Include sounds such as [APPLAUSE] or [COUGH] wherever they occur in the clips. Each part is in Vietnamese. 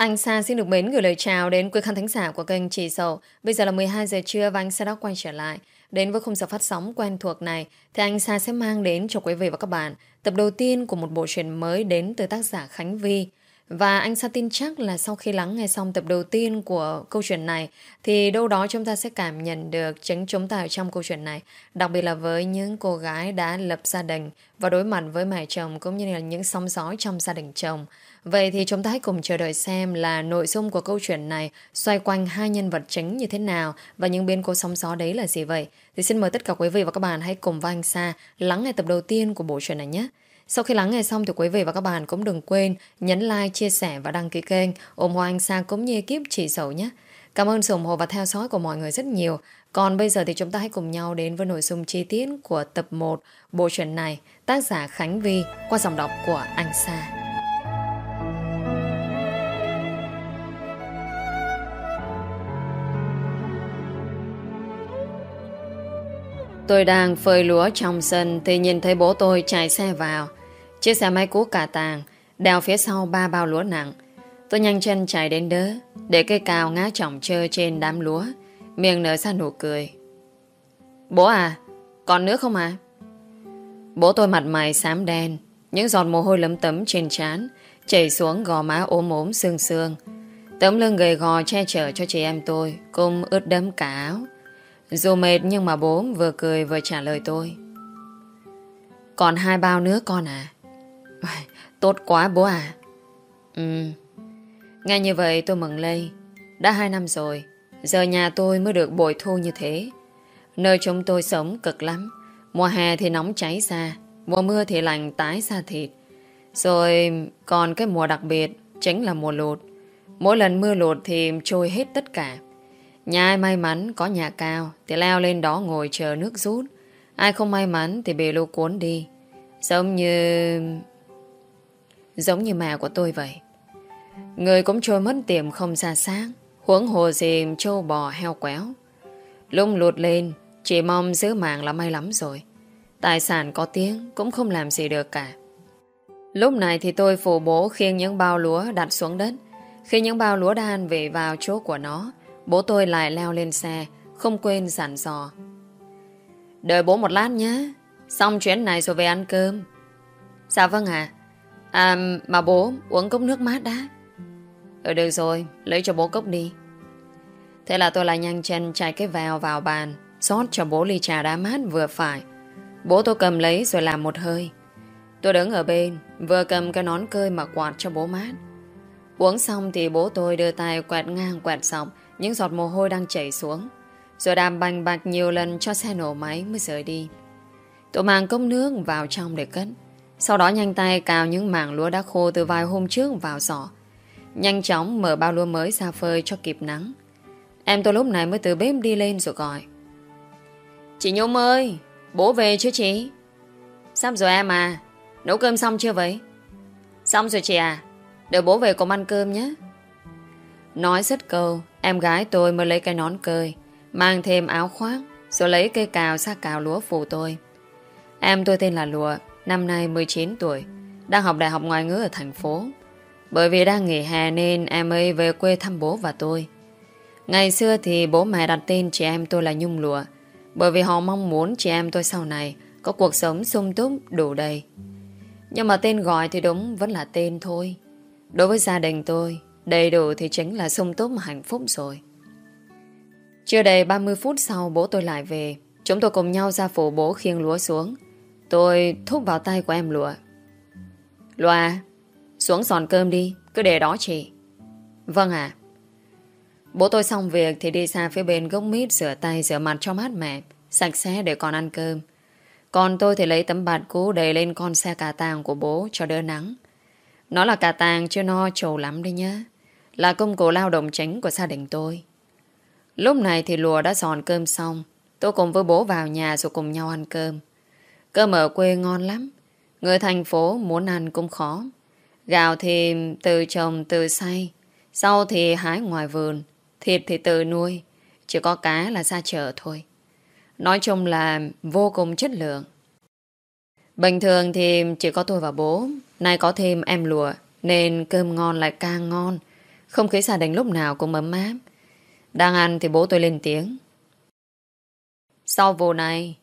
Anh Sa xin được mến gửi lời chào đến quý khán thính giả của kênh Chị Sầu. Bây giờ là 12 giờ trưa và anh Sa đã quay trở lại. Đến với khung giờ phát sóng quen thuộc này, thì anh Sa sẽ mang đến cho quý vị và các bạn tập đầu tiên của một bộ truyện mới đến từ tác giả Khánh Vi. Và anh Sa tin chắc là sau khi lắng nghe xong tập đầu tiên của câu chuyện này, thì đâu đó chúng ta sẽ cảm nhận được chính chúng ta ở trong câu chuyện này. Đặc biệt là với những cô gái đã lập gia đình và đối mặt với mẹ chồng cũng như là những sóng gió trong gia đình chồng. Vậy thì chúng ta hãy cùng chờ đợi xem là nội dung của câu chuyện này xoay quanh hai nhân vật chính như thế nào và những biến cố sóng gió đấy là gì vậy. Thì xin mời tất cả quý vị và các bạn hãy cùng với anh Sa lắng nghe tập đầu tiên của bộ truyện này nhé. Sau khi lắng nghe xong thì quý vị và các bạn cũng đừng quên nhấn like, chia sẻ và đăng ký kênh ủng hộ anh Sa cũng như ekip chỉ sầu nhé. Cảm ơn sự ủng hộ và theo dõi của mọi người rất nhiều. Còn bây giờ thì chúng ta hãy cùng nhau đến với nội dung chi tiết của tập 1 bộ truyện này tác giả Khánh Vi qua giọng đọc của anh Sa. Tôi đang phơi lúa trong sân thì nhìn thấy bố tôi chạy xe vào. Chiếc xe máy cũ cả tàng đèo phía sau ba bao lúa nặng. Tôi nhanh chân chạy đến đỡ để cây cào ngã trọng trơ trên đám lúa. Miệng nở ra nụ cười. Bố à, còn nước không à? Bố tôi mặt mày xám đen, những giọt mồ hôi lấm tấm trên trán chảy xuống gò má ốm ốm xương xương. Tấm lưng gầy gò che chở cho chị em tôi, cùng ướt đẫm cả áo. Dù mệt nhưng mà bố vừa cười vừa trả lời tôi. Còn hai bao nữa con à? [LAUGHS] Tốt quá bố à. Ừ. Nghe như vậy tôi mừng lây. Đã hai năm rồi, giờ nhà tôi mới được bồi thu như thế. Nơi chúng tôi sống cực lắm. Mùa hè thì nóng cháy ra, mùa mưa thì lạnh tái ra thịt. Rồi còn cái mùa đặc biệt chính là mùa lụt. Mỗi lần mưa lụt thì trôi hết tất cả. Nhà ai may mắn có nhà cao thì leo lên đó ngồi chờ nước rút. Ai không may mắn thì bị lũ cuốn đi. Giống như... Giống như mẹ của tôi vậy. Người cũng trôi mất tiềm không xa sáng. Huống hồ gì trâu bò heo quéo. Lung lụt lên, chỉ mong giữ mạng là may lắm rồi. Tài sản có tiếng cũng không làm gì được cả. Lúc này thì tôi phụ bố khiêng những bao lúa đặt xuống đất. Khi những bao lúa đan về vào chỗ của nó, Bố tôi lại leo lên xe Không quên dặn dò Đợi bố một lát nhé Xong chuyến này rồi về ăn cơm Dạ vâng ạ à à mà bố uống cốc nước mát đã. Ừ được rồi, Lấy cho bố cốc đi. Thế là tôi lại nhanh chân chạy cái vào vào bàn, rót cho bố ly trà đá mát vừa phải. Bố tôi cầm lấy rồi làm một hơi. Tôi đứng ở bên, Vừa cầm cái nón cơi mà quạt cho bố mát. Uống xong thì bố tôi đưa tay quẹt ngang quẹt dọc, những giọt mồ hôi đang chảy xuống. Rồi đàm bành bạch nhiều lần cho xe nổ máy mới rời đi. Tôi mang cốc nước vào trong để cất. Sau đó nhanh tay cào những mảng lúa đã khô từ vài hôm trước vào giỏ. Nhanh chóng mở bao lúa mới ra phơi cho kịp nắng. Em tôi lúc này mới từ bếp đi lên rồi gọi. Chị Nhung ơi, Bố về chưa chị? Sắp rồi em à Nấu cơm xong chưa vậy? Xong rồi chị à Đợi bố về cùng ăn cơm nhé. Nói rất câu, Em gái tôi mới lấy cái nón cơi, Mang thêm áo khoác, Rồi lấy cây cào ra cào lúa phụ tôi. Em tôi tên là Lụa Năm nay 19 tuổi, Đang học đại học ngoại ngữ ở thành phố Bởi vì đang nghỉ hè nên em ấy về quê thăm bố và tôi Ngày xưa thì bố mẹ đặt tên chị em tôi là Nhung Lụa Bởi vì họ mong muốn chị em tôi sau này Có cuộc sống sung túc, đủ đầy Nhưng mà tên gọi thì đúng, vẫn là tên thôi Đối với gia đình tôi, Đầy đủ thì chính là sung túc hạnh phúc rồi. Chưa đầy 30 phút sau bố tôi lại về. Chúng tôi cùng nhau ra phủ bố khiêng lúa xuống. Tôi thúc vào tay của em lụa. Lụa xuống giòn cơm đi, cứ để đó chị. Vâng ạ. Bố tôi xong việc thì đi ra phía bên gốc mít rửa tay rửa mặt cho mát mẻ, sạch sẽ để còn ăn cơm. Còn tôi thì lấy tấm bạt cũ đầy lên con xe cà tàng của bố cho đỡ nắng. Nó là cà tàng chưa no trầu lắm đấy nhá. Là công cụ lao động chính của gia đình tôi. Lúc này thì lùa đã giòn cơm xong. Tôi cùng với bố vào nhà rồi cùng nhau ăn cơm. Cơm ở quê ngon lắm. Người thành phố muốn ăn cũng khó. Gạo thì từ trồng từ xay. sau thì hái ngoài vườn. Thịt thì từ nuôi. Chỉ có cá là ra chợ thôi. Nói chung là vô cùng chất lượng. Bình thường thì chỉ có tôi và bố Nay có thêm em lùa Nên cơm ngon lại càng ngon Không khí gia đình lúc nào cũng ấm áp. Đang ăn thì bố tôi lên tiếng. Sau vụ này,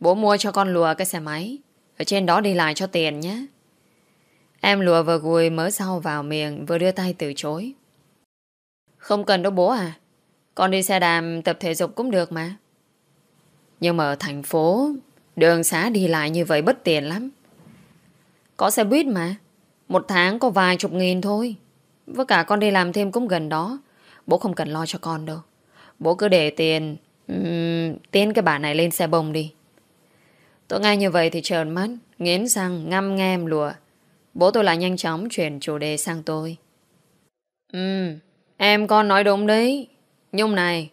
bố mua cho con lùa cái xe máy. Ở trên đó đi lại cho tiền nhé. Em lùa vừa gùi mớ rau vào miệng vừa đưa tay từ chối. Không cần đâu bố à. Con đi xe đạp tập thể dục cũng được mà. Nhưng mà ở thành phố Đường xá đi lại như vậy bất tiền lắm Có xe buýt mà Một tháng có vài chục nghìn thôi Với cả con đi làm thêm cũng gần đó Bố không cần lo cho con đâu Bố cứ để tiền um, Tiến cái bà này lên xe bông đi Tôi nghe như vậy thì trợn mắt Nghiến răng ngâm nghe em lùa Bố tôi lại nhanh chóng chuyển chủ đề sang tôi. Ừ Em con nói đúng đấy. Nhung này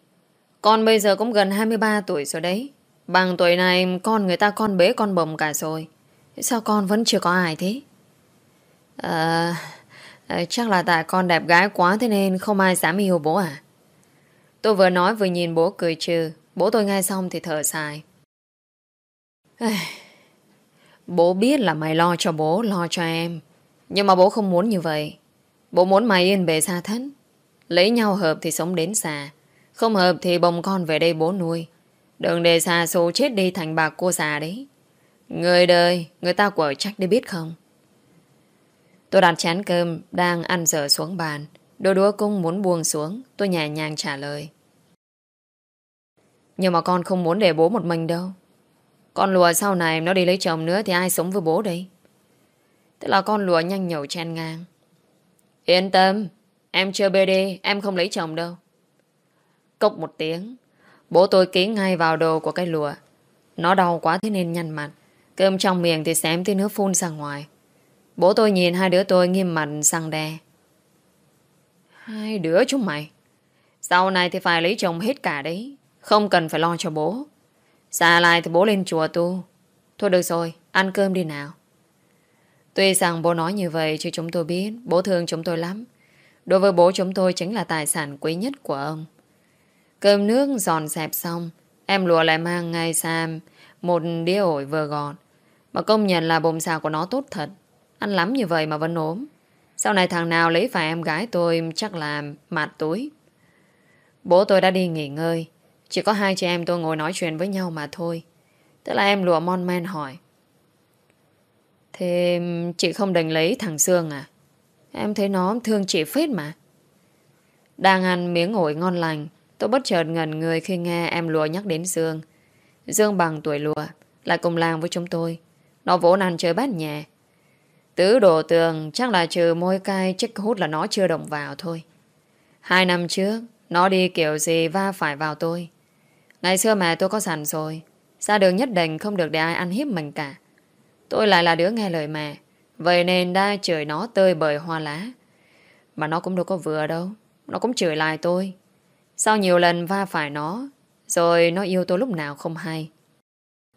Con bây giờ cũng gần 23 tuổi rồi đấy. Bằng tuổi này con người ta con bế con bồng cả rồi. Sao con vẫn chưa có ai thế? À, Chắc là tại con đẹp gái quá Thế nên không ai dám yêu bố à? Tôi vừa nói vừa nhìn bố cười trừ. Bố tôi nghe xong thì thở dài. Bố biết là mày lo cho bố Lo cho em Nhưng mà bố không muốn như vậy Bố muốn mày yên bề xa thân Lấy nhau hợp thì sống đến xa Không hợp thì bồng con về đây bố nuôi Đừng để xa xô chết đi thành bạc cô già đấy. Người đời, người ta quở chắc đi biết không? Tôi đặt chén cơm, đang ăn dở xuống bàn. Đôi đũa cung muốn buông xuống, tôi nhẹ nhàng trả lời. Nhưng mà con không muốn để bố một mình đâu. Con lùa sau này nó đi lấy chồng nữa thì ai sống với bố đây? tức là con lùa nhanh nhẩu chen ngang. Yên tâm, em chưa bê đi, em không lấy chồng đâu. Cốc một tiếng, Bố tôi ký ngay vào đồ của cái lùa Nó đau quá thế nên nhăn mặt Cơm trong miệng thì xém tí nước phun ra ngoài Bố tôi nhìn hai đứa tôi nghiêm mặt sang đe Hai đứa chúng mày Sau này thì phải lấy chồng hết cả đấy Không cần phải lo cho bố Xa lại thì bố lên chùa tu. Thôi được rồi, ăn cơm đi nào. Tuy rằng bố nói như vậy Chứ chúng tôi biết bố thương chúng tôi lắm. Đối với bố chúng tôi chính là tài sản quý nhất của ông. Cơm nước giòn dẹp xong Em lùa lại mang ngay Sam Một đĩa ổi vừa gọt Mà công nhận là bồm xào của nó tốt thật. Ăn lắm như vậy mà vẫn ốm. Sau này thằng nào lấy phải em gái tôi Chắc là mạt túi. Bố tôi đã đi nghỉ ngơi. Chỉ có hai chị em tôi ngồi nói chuyện với nhau mà thôi Tức là em lùa mon men hỏi Thế chị không định lấy thằng Sương à Em thấy nó thương chị phết mà Đang ăn miếng ổi ngon lành Tôi bất chợt ngẩn người khi nghe em lùa nhắc đến Dương. Dương bằng tuổi lùa, lại cùng làng với chúng tôi. Nó vỗ nàn chơi bát nhẹ. Tứ đồ tường chắc là trừ môi cay chích hút là nó chưa động vào thôi. Hai năm trước, nó đi kiểu gì va phải vào tôi. Ngày xưa mẹ tôi có sẵn rồi. Ra đường nhất định không được để ai ăn hiếp mình cả. Tôi lại là đứa nghe lời mẹ. Vậy nên đã chửi nó tơi bời hoa lá. Mà nó cũng đâu có vừa đâu. Nó cũng chửi lại tôi. Sau nhiều lần va phải nó, Rồi nó yêu tôi lúc nào không hay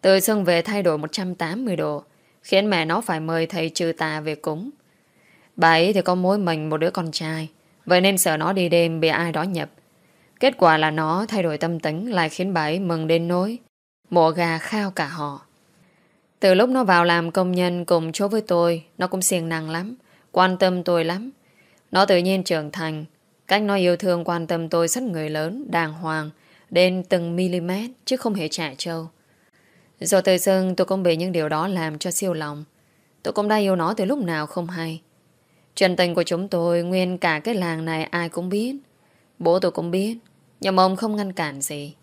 Từ xưng về thay đổi 180 độ, Khiến mẹ nó phải mời thầy trừ tà về cúng Bà ấy thì có mối mình một đứa con trai Vậy nên sợ nó đi đêm bị ai đó nhập Kết quả là nó thay đổi tâm tính Lại khiến bà ấy mừng đến nỗi mổ gà khao cả họ Từ lúc nó vào làm công nhân cùng chỗ với tôi Nó cũng siêng năng lắm Quan tâm tôi lắm Nó tự nhiên trưởng thành Cách nó yêu thương quan tâm tôi rất người lớn, đàng hoàng, đến từng mm chứ không hề trả trâu. Rồi từ dưng tôi cũng bị những điều đó làm cho siêu lòng. Tôi cũng đã yêu nó từ lúc nào không hay. Chuyện tình của chúng tôi nguyên cả cái làng này ai cũng biết. Bố tôi cũng biết. Nhưng mà ông không ngăn cản gì.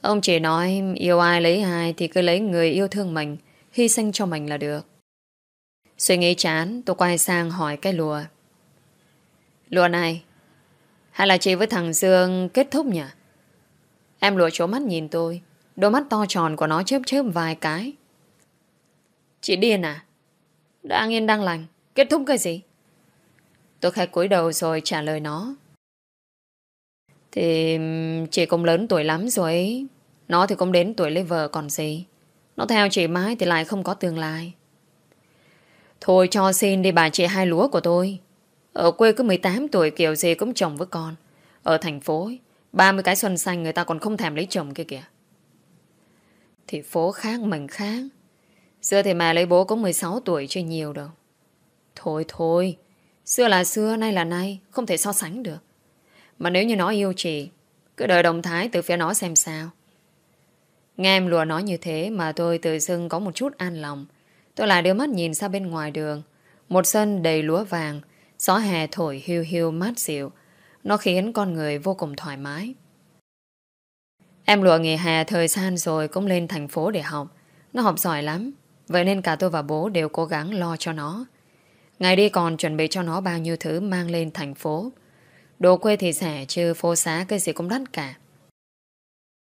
Ông chỉ nói yêu ai lấy ai thì cứ lấy người yêu thương mình, hy sinh cho mình là được. Suy nghĩ chán, tôi quay sang hỏi cái lùa. Lùa này, hay là chị với thằng Dương kết thúc nhỉ? Em lùa chỗ mắt nhìn tôi. Đôi mắt to tròn của nó chớp chớp vài cái. Chị điên à? Đang yên đang lành. Kết thúc cái gì? Tôi khai cúi đầu rồi trả lời nó. Thì chị cũng lớn tuổi lắm rồi ấy. Nó thì cũng đến tuổi lấy vợ còn gì. Nó theo chị mãi thì lại không có tương lai. Thôi cho xin đi bà chị hai lúa của tôi. Ở quê cứ 18 tuổi kiểu gì cũng chồng với con. Ở thành phố, 30 cái xuân xanh người ta còn không thèm lấy chồng kia kìa. Thì phố khác mình khác. Xưa thì mẹ lấy bố có 16 tuổi chưa nhiều đâu. Thôi thôi, xưa là xưa, nay là nay, không thể so sánh được. Mà nếu như nó yêu chị, Cứ đợi động thái từ phía nó xem sao. Nghe em lùa nói như thế Mà tôi tự dưng có một chút an lòng. Tôi lại đưa mắt nhìn ra bên ngoài đường. Một sân đầy lúa vàng, Gió hè thổi hiu hiu mát dịu. Nó khiến con người vô cùng thoải mái. Em lụa nghỉ hè thời gian rồi Cũng lên thành phố để học. Nó học giỏi lắm, Vậy nên cả tôi và bố đều cố gắng lo cho nó. Ngày đi còn chuẩn bị cho nó bao nhiêu thứ mang lên thành phố. Đồ quê thì rẻ chứ phố xá cái gì cũng đắt cả.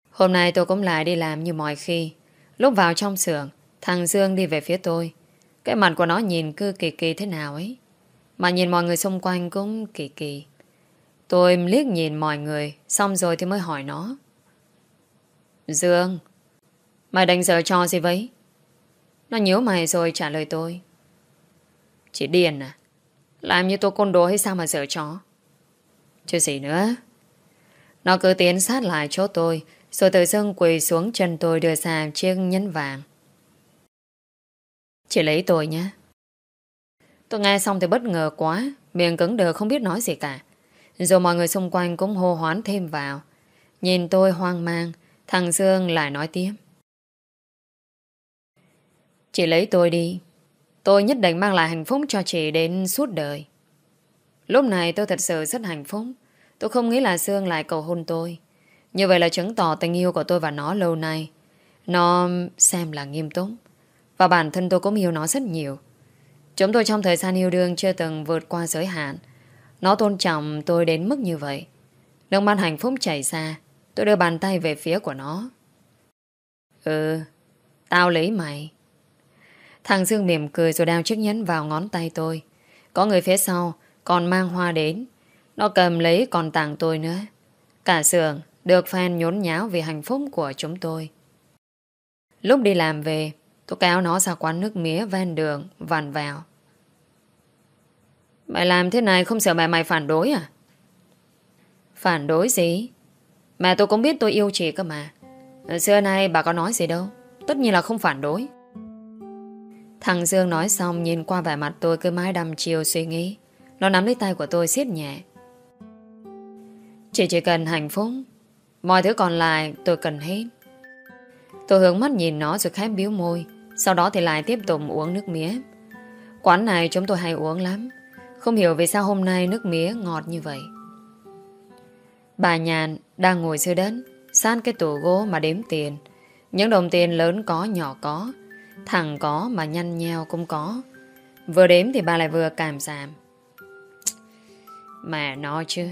Hôm nay tôi cũng lại đi làm như mọi khi. Lúc vào trong xưởng, Thằng Dương đi về phía tôi. Cái mặt của nó nhìn cứ kỳ kỳ thế nào ấy. Mà nhìn mọi người xung quanh cũng kỳ kỳ. Tôi liếc nhìn mọi người, Xong rồi thì mới hỏi nó. Dương, Mày đánh giờ cho gì vậy? Nó nhớ mày rồi trả lời tôi. Chị điền à? Làm như tôi côn đồ hay sao mà giờ chó Chứ gì nữa. Nó cứ tiến sát lại chỗ tôi, Rồi tự dưng quỳ xuống chân tôi đưa ra chiếc nhẫn vàng. Chị lấy tôi nhé. Tôi nghe xong thì bất ngờ quá, Miệng cứng đờ không biết nói gì cả. Rồi mọi người xung quanh cũng hô hoán thêm vào. Nhìn tôi hoang mang, Thằng Dương lại nói tiếp. Chị lấy tôi đi. Tôi nhất định mang lại hạnh phúc cho chị đến suốt đời. Lúc này tôi thật sự rất hạnh phúc. Tôi không nghĩ là Dương lại cầu hôn tôi. Như vậy là chứng tỏ tình yêu của tôi và nó lâu nay, Nó xem là nghiêm túc. Và bản thân tôi cũng yêu nó rất nhiều. Chúng tôi trong thời gian yêu đương chưa từng vượt qua giới hạn. Nó tôn trọng tôi đến mức như vậy. Nước mắt hạnh phúc chảy ra, Tôi đưa bàn tay về phía của nó. Ừ Tao lấy mày. Thằng Dương mỉm cười rồi đeo chiếc nhẫn vào ngón tay tôi. Có người phía sau Còn mang hoa đến. Nó cầm lấy còn tặng tôi nữa. Cả sườn được fan nhốn nháo Vì hạnh phúc của chúng tôi. Lúc đi làm về, Tôi kéo nó ra quán nước mía ven đường Vằn vào. Mày làm thế này không sợ mẹ mày phản đối à? Phản đối gì? Mẹ tôi cũng biết tôi yêu chị cơ mà. Xưa nay bà có nói gì đâu. Tất nhiên là không phản đối. Thằng Dương nói xong nhìn qua vẻ mặt tôi cứ mãi đăm chiều suy nghĩ. Nó nắm lấy tay của tôi siết nhẹ. Chị chỉ cần hạnh phúc. Mọi thứ còn lại tôi cần hết. Tôi hướng mắt nhìn nó rồi khép biếu môi. Sau đó thì lại tiếp tục uống nước mía. Quán này chúng tôi hay uống lắm. Không hiểu vì sao hôm nay nước mía ngọt như vậy. Bà Nhàn đang ngồi dưới đất, san cái tủ gỗ mà đếm tiền. Những đồng tiền lớn có nhỏ có. Thằng có mà nhăn nheo cũng có Vừa đếm thì bà lại vừa cảm giảm Mẹ nói chứ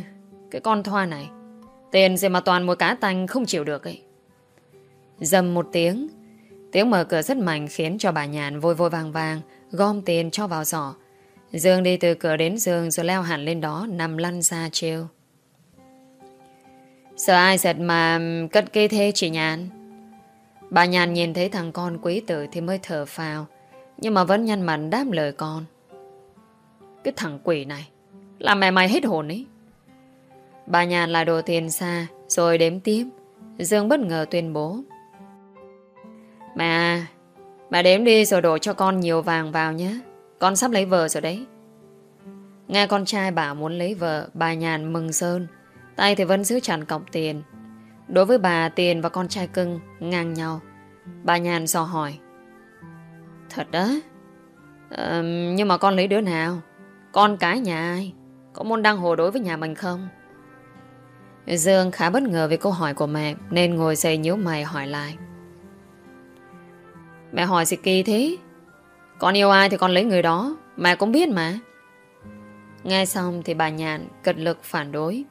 cái con thoa này Tiền gì mà toàn một cá tanh không chịu được ấy Dầm một tiếng Tiếng mở cửa rất mạnh khiến cho bà nhàn vội vội vàng vàng Gom tiền cho vào giỏ Dương đi từ cửa đến giường rồi leo hẳn lên đó Nằm lăn ra trêu Sợ ai giật mà cất kê thế chị nhàn Bà nhàn nhìn thấy thằng con quý tử thì mới thở phào. Nhưng mà vẫn nhăn mặt đáp lời con. Cái thằng quỷ này, làm mẹ mày hết hồn ấy. Bà nhàn lại đồ tiền xa, rồi đếm tiếp. Dương bất ngờ tuyên bố. mẹ mẹ đếm đi rồi đổ cho con nhiều vàng vào nhé. Con sắp lấy vợ rồi đấy. Nghe con trai bảo muốn lấy vợ, bà nhàn mừng sơn. Tay thì vẫn giữ chặt cọc tiền. Đối với bà tiền và con trai cưng ngang nhau Bà Nhàn dò hỏi Thật đó ờ, Nhưng mà con lấy đứa nào Con cái nhà ai Có môn đăng hồ đối với nhà mình không Dương khá bất ngờ về câu hỏi của mẹ, Nên ngồi dậy nhíu mày hỏi lại. Mẹ hỏi gì kỳ thế. Con yêu ai thì con lấy người đó. Mẹ cũng biết mà. Nghe xong thì bà Nhàn cật lực phản đối.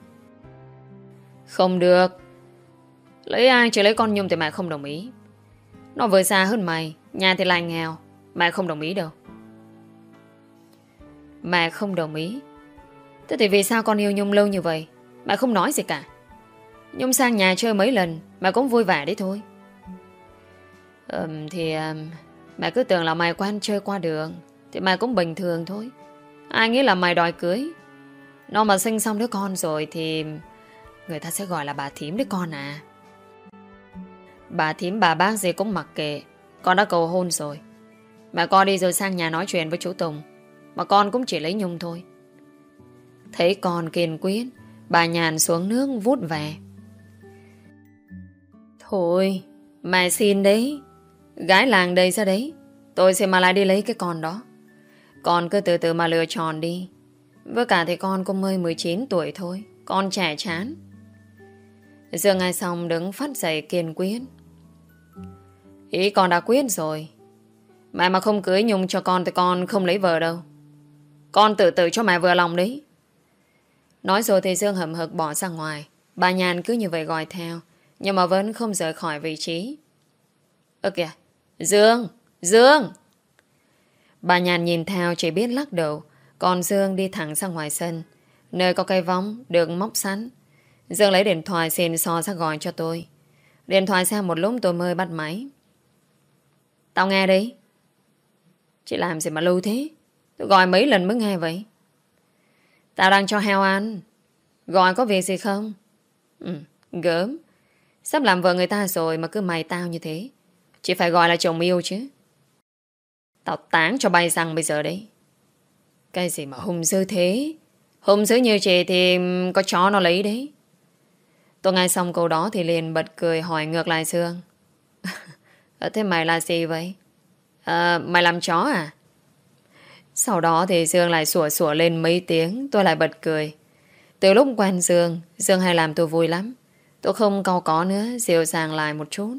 Không được. Lấy ai chỉ lấy con Nhung thì mẹ không đồng ý. Nó vừa xa hơn mày, Nhà thì lại nghèo. Mẹ không đồng ý đâu. Mẹ không đồng ý. Thế thì vì sao con yêu Nhung lâu như vậy? Mà không nói gì cả. Nhung sang nhà chơi mấy lần Mẹ cũng vui vẻ đấy thôi. Ừm thì um, Mẹ cứ tưởng là mày quen chơi qua đường Thì mày cũng bình thường thôi. Ai nghĩ là mày đòi cưới? Nó mà sinh xong đứa con rồi thì Người ta sẽ gọi là bà thím đứa con à. Bà thím bà bác gì cũng mặc kệ Con đã cầu hôn rồi. Mẹ con đi rồi sang nhà nói chuyện với chú Tùng Mà con cũng chỉ lấy Nhung thôi. Thấy con kiên quyết Bà nhàn xuống nước vút về. Thôi Mẹ xin đấy. Gái làng đây ra đấy. Tôi sẽ mà lại đi lấy cái con đó. Con cứ từ từ mà lựa chọn đi. Với cả thì con cũng mới 19 tuổi thôi. Con trẻ chán. Giờ ngay xong đứng phát dậy kiên quyết. Ý con đã quyết rồi. Mẹ mà không cưới Nhung cho con Thì con không lấy vợ đâu. Con tự tử cho mẹ vừa lòng đấy. Nói rồi thì Dương hầm hực bỏ ra ngoài. Bà Nhàn cứ như vậy gọi theo, Nhưng mà vẫn không rời khỏi vị trí. Ơ kìa, Dương Dương! Bà Nhàn nhìn theo chỉ biết lắc đầu, Còn Dương đi thẳng ra ngoài sân, Nơi có cây vóng được móc sẵn. Dương lấy điện thoại xin so ra gọi cho tôi. Điện thoại sang một lúc tôi mới bắt máy. Tao nghe đi. Chị làm gì mà lâu thế? Tôi gọi mấy lần mới nghe vậy? Tao đang cho heo ăn. Gọi có việc gì không? Ừ gớm. Sắp làm vợ người ta rồi mà cứ mày tao như thế. Chỉ phải gọi là chồng yêu chứ. Tao tán cho bay răng bây giờ đấy. Cái gì mà hùng dữ thế? Hùng dữ như chị thì có chó nó lấy đấy. Tôi nghe xong câu đó thì liền bật cười hỏi ngược lại Sương [LAUGHS] ờ, Thế mày là gì vậy? À, mày làm chó à? Sau đó thì Dương lại sủa sủa lên mấy tiếng Tôi lại bật cười Từ lúc quen Dương Dương hay làm tôi vui lắm Tôi không câu có nữa Dịu dàng lại một chút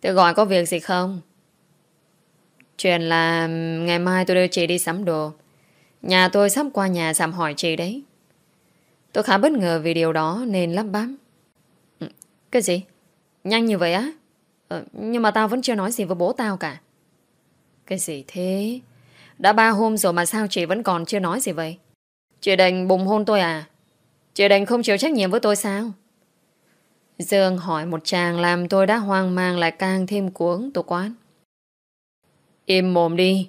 Tôi gọi có việc gì không? Chuyện là Ngày mai tôi đưa chị đi sắm đồ Nhà tôi sắp qua nhà sắm hỏi chị đấy Tôi khá bất ngờ vì điều đó Nên lắp bắp Cái gì? Nhanh như vậy á? Ờ, nhưng mà tao vẫn chưa nói gì với bố tao cả Cái gì thế? Đã ba hôm rồi mà sao chị vẫn còn chưa nói gì vậy? Chị đành bùng hôn tôi à? Chị đành không chịu trách nhiệm với tôi sao? Dương hỏi một chàng làm tôi đã hoang mang lại càng thêm cuống tổ quán. Im mồm đi.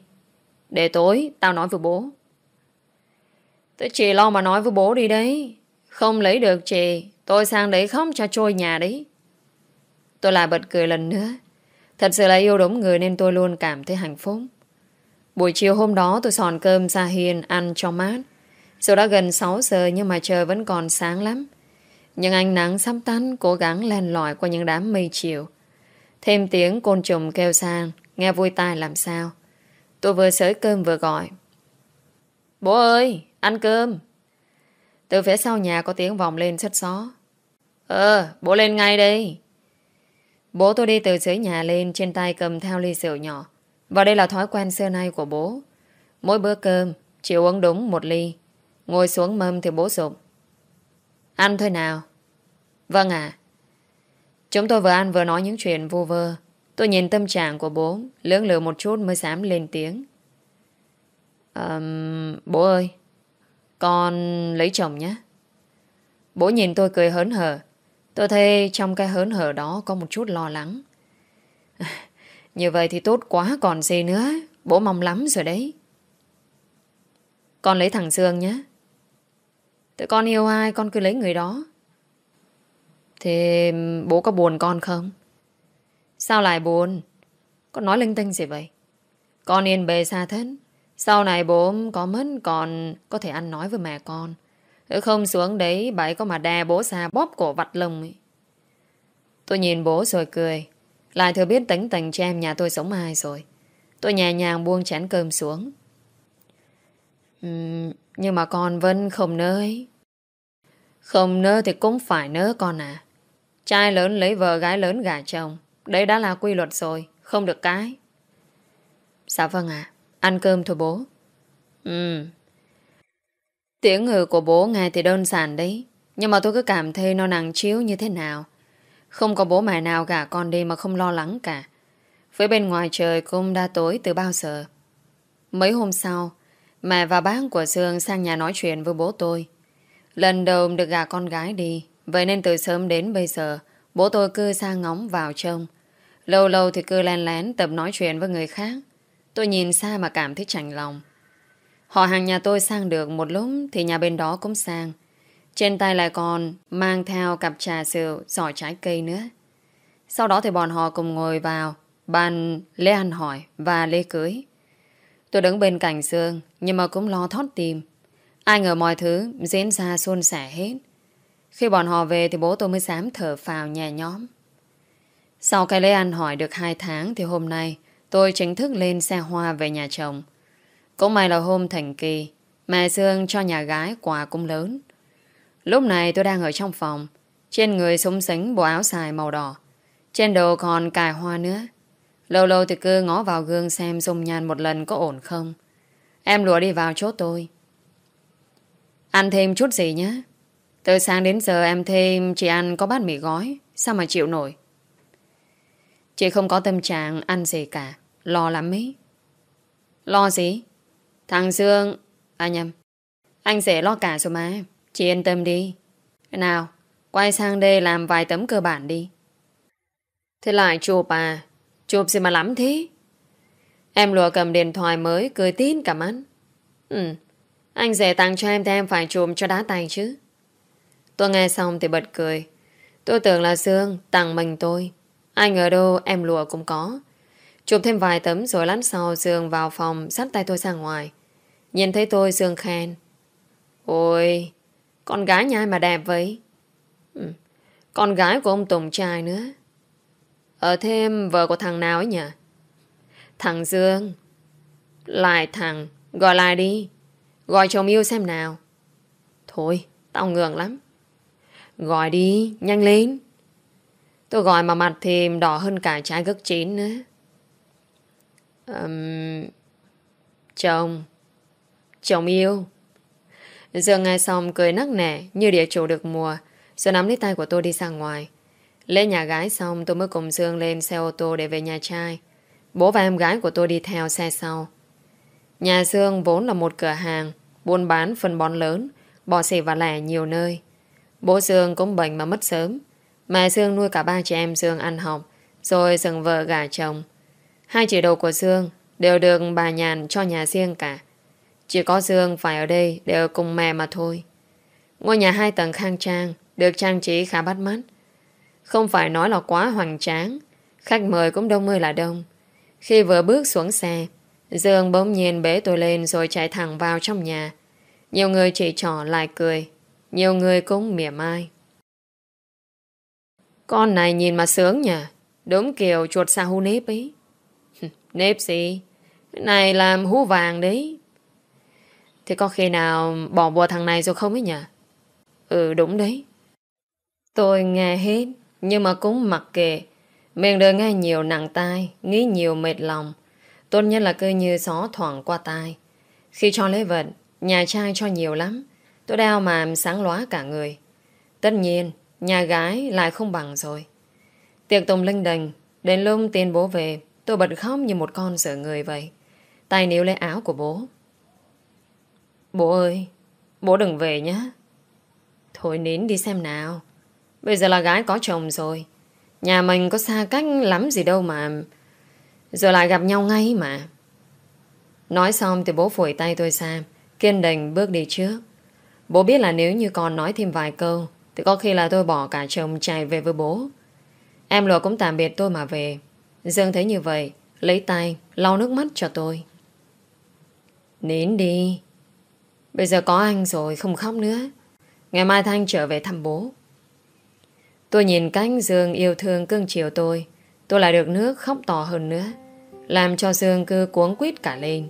Để tối tao nói với bố. Tôi chỉ lo mà nói với bố đi đấy. Không lấy được chị, tôi sang đấy khóc cho trôi nhà đấy. Tôi lại bật cười lần nữa. Thật sự là yêu đúng người nên tôi luôn cảm thấy hạnh phúc. Buổi chiều hôm đó tôi sòn cơm ra hiền ăn cho mát. Dù đã gần 6 giờ nhưng mà trời vẫn còn sáng lắm. Nhưng ánh nắng sắp tắn cố gắng len lỏi qua những đám mây chiều. Thêm tiếng côn trùng kêu sang, nghe vui tai làm sao. Tôi vừa sới cơm vừa gọi. Bố ơi, ăn cơm. Từ phía sau nhà có tiếng vòng lên sất xó. Ờ, bố lên ngay đây. Bố tôi đi từ dưới nhà lên trên tay cầm theo ly rượu nhỏ. Và đây là thói quen xưa nay của bố. Mỗi bữa cơm, chịu uống đúng một ly. Ngồi xuống mâm thì bố sụp. Ăn thôi nào. Vâng ạ. Chúng tôi vừa ăn vừa nói những chuyện vô vơ. Tôi nhìn tâm trạng của bố, lưỡng lự một chút mới dám lên tiếng. Um, bố ơi, con lấy chồng nhé. Bố nhìn tôi cười hớn hở. Tôi thấy trong cái hớn hở đó có một chút lo lắng. Như vậy thì tốt quá còn gì nữa. Bố mong lắm rồi đấy. Con lấy thằng Dương nhé. Tụi con yêu ai, con cứ lấy người đó. Thế bố có buồn con không? Sao lại buồn? Con nói linh tinh gì vậy? Con yên bề xa thân. Sau này bố có mất, còn có thể ăn nói với mẹ con. Không xuống đấy bảy có mà đè bố xa bóp cổ vặt lồng ấy. Tôi nhìn bố rồi cười. Lại thừa biết tính tình cho em nhà tôi sống ai rồi. Tôi nhẹ nhàng buông chén cơm xuống. Uhm, nhưng mà con vẫn không nỡ ấy. Không nỡ thì cũng phải nỡ con à. Trai lớn lấy vợ gái lớn gả chồng. Đấy đã là quy luật rồi. Không được cái. Dạ vâng ạ. Ăn cơm thôi bố. Ừ. Tiếng ngừ của bố nghe thì đơn giản đấy. Nhưng mà tôi cứ cảm thấy nó nặng chiếu như thế nào. Không có bố mẹ nào gả con đi mà không lo lắng cả. Phía bên ngoài trời cũng đã tối từ bao giờ. Mấy hôm sau, mẹ và bác của Dương sang nhà nói chuyện với bố tôi. Lần đầu được gả con gái đi, vậy nên từ sớm đến bây giờ, bố tôi cứ sang ngóng vào trông. Lâu lâu thì cứ len lén tập nói chuyện với người khác. Tôi nhìn xa mà cảm thấy chạnh lòng. Họ hàng nhà tôi sang được một lúc thì nhà bên đó cũng sang. Trên tay lại còn mang theo cặp trà sữa giỏ trái cây nữa. Sau đó thì bọn họ cùng ngồi vào bàn lễ ăn hỏi và lễ cưới. Tôi đứng bên cạnh Dương nhưng mà cũng lo thót tìm. Ai ngờ mọi thứ diễn ra suôn sẻ hết. Khi bọn họ về thì bố tôi mới dám thở phào nhẹ nhõm. Sau cái lễ ăn hỏi được 2 tháng thì hôm nay tôi chính thức lên xe hoa về nhà chồng. Cũng may là hôm thành kỳ, mẹ Dương cho nhà gái quà cũng lớn. Lúc này tôi đang ở trong phòng, trên người súng sánh bộ áo xài màu đỏ. Trên đầu còn cài hoa nữa. Lâu lâu thì cứ ngó vào gương xem dung nhan một lần có ổn không. Em lùa đi vào chốt tôi. Ăn thêm chút gì nhé. Từ sáng đến giờ em thêm chỉ ăn có bát mì gói. Sao mà chịu nổi? Chị không có tâm trạng ăn gì cả. Lo lắm ấy. Lo gì? Thằng Dương... À nhầm. Anh sẽ lo cả rồi mà. Chị yên tâm đi. Nào, quay sang đây làm vài tấm cơ bản đi. Thế lại chụp à? Chụp gì mà lắm thế? Em lùa cầm điện thoại mới cười tin cảm ơn. Ừ, anh rẻ tặng cho em thì em phải chụp cho đá tay chứ. Tôi nghe xong thì bật cười. Tôi tưởng là Dương tặng mình tôi. Anh ở đâu em lùa cũng có. Chụp thêm vài tấm rồi lát sau Dương vào phòng dắt tay tôi ra ngoài. Nhìn thấy tôi Dương khen. Ôi, con gái nhà ai mà đẹp vậy. Ừ, con gái của ông Tùng trai nữa. Ở thêm vợ của thằng nào ấy nhỉ? Thằng Dương. Lại thằng, gọi lại đi. Gọi chồng yêu xem nào. Thôi, tao ngượng lắm. Gọi đi, nhanh lên. Tôi gọi mà mặt thì đỏ hơn cả trái gấc chín nữa. Um, chồng. Chồng yêu dường nghe xong cười nắc nẻ như địa chủ được mùa. Rồi nắm lấy tay của tôi đi ra ngoài. Lễ nhà gái xong tôi mới cùng Dương lên xe ô tô để về nhà trai. Bố và em gái của tôi đi theo xe sau. Nhà Dương vốn là một cửa hàng buôn bán phân bón lớn, bò xỉ và lẻ nhiều nơi. Bố Dương cũng bệnh mà mất sớm. Mẹ Dương nuôi cả ba chị em Dương ăn học, rồi dừng vợ gả chồng. Hai chị đầu của Dương đều được bà nhàn cho nhà riêng cả. Chỉ có Dương phải ở đây để ở cùng mẹ mà thôi. Ngôi nhà hai tầng khang trang, được trang trí khá bắt mắt. Không phải nói là quá hoành tráng, khách mời cũng đông mươi là đông. Khi vừa bước xuống xe, Dương bỗng nhiên bế tôi lên rồi chạy thẳng vào trong nhà. Nhiều người chỉ trỏ lại cười, nhiều người cũng mỉa mai. Con này nhìn mà sướng nhỉ, đúng kiểu chuột xa hú nếp ấy. [LAUGHS] nếp gì? Cái này làm hú vàng đấy. Thế có khi nào bỏ bùa thằng này rồi không ấy nhỉ? Ừ đúng đấy. Tôi nghe hết, nhưng mà cũng mặc kệ. Mình đời nghe nhiều nặng tai, nghĩ nhiều mệt lòng. Tốt nhất là cứ như gió thoảng qua tai. Khi cho lễ vật, nhà trai cho nhiều lắm. Tôi đeo mà sáng lóa cả người. Tất nhiên, nhà gái lại không bằng rồi. Tiệc tùng linh đình, đến lúc tiền bố về, tôi bật khóc như một con sợ người vậy. Tay níu lấy áo của bố. Bố ơi, bố đừng về nhé. Thôi nín đi xem nào. Bây giờ là gái có chồng rồi. Nhà mình có xa cách lắm gì đâu mà. Rồi lại gặp nhau ngay mà. Nói xong thì bố phủi tay tôi sang Kiên định bước đi trước. Bố biết là nếu như con nói thêm vài câu Thì có khi là tôi bỏ cả chồng chạy về với bố. Em lùa cũng tạm biệt tôi mà về. Dương thấy như vậy Lấy tay lau nước mắt cho tôi. Nín đi. Bây giờ có anh rồi, không khóc nữa. Ngày mai Thanh trở về thăm bố. Tôi nhìn cánh Dương yêu thương cưng chiều tôi. Tôi lại được nước khóc to hơn nữa, làm cho Dương cứ cuống quýt cả lên.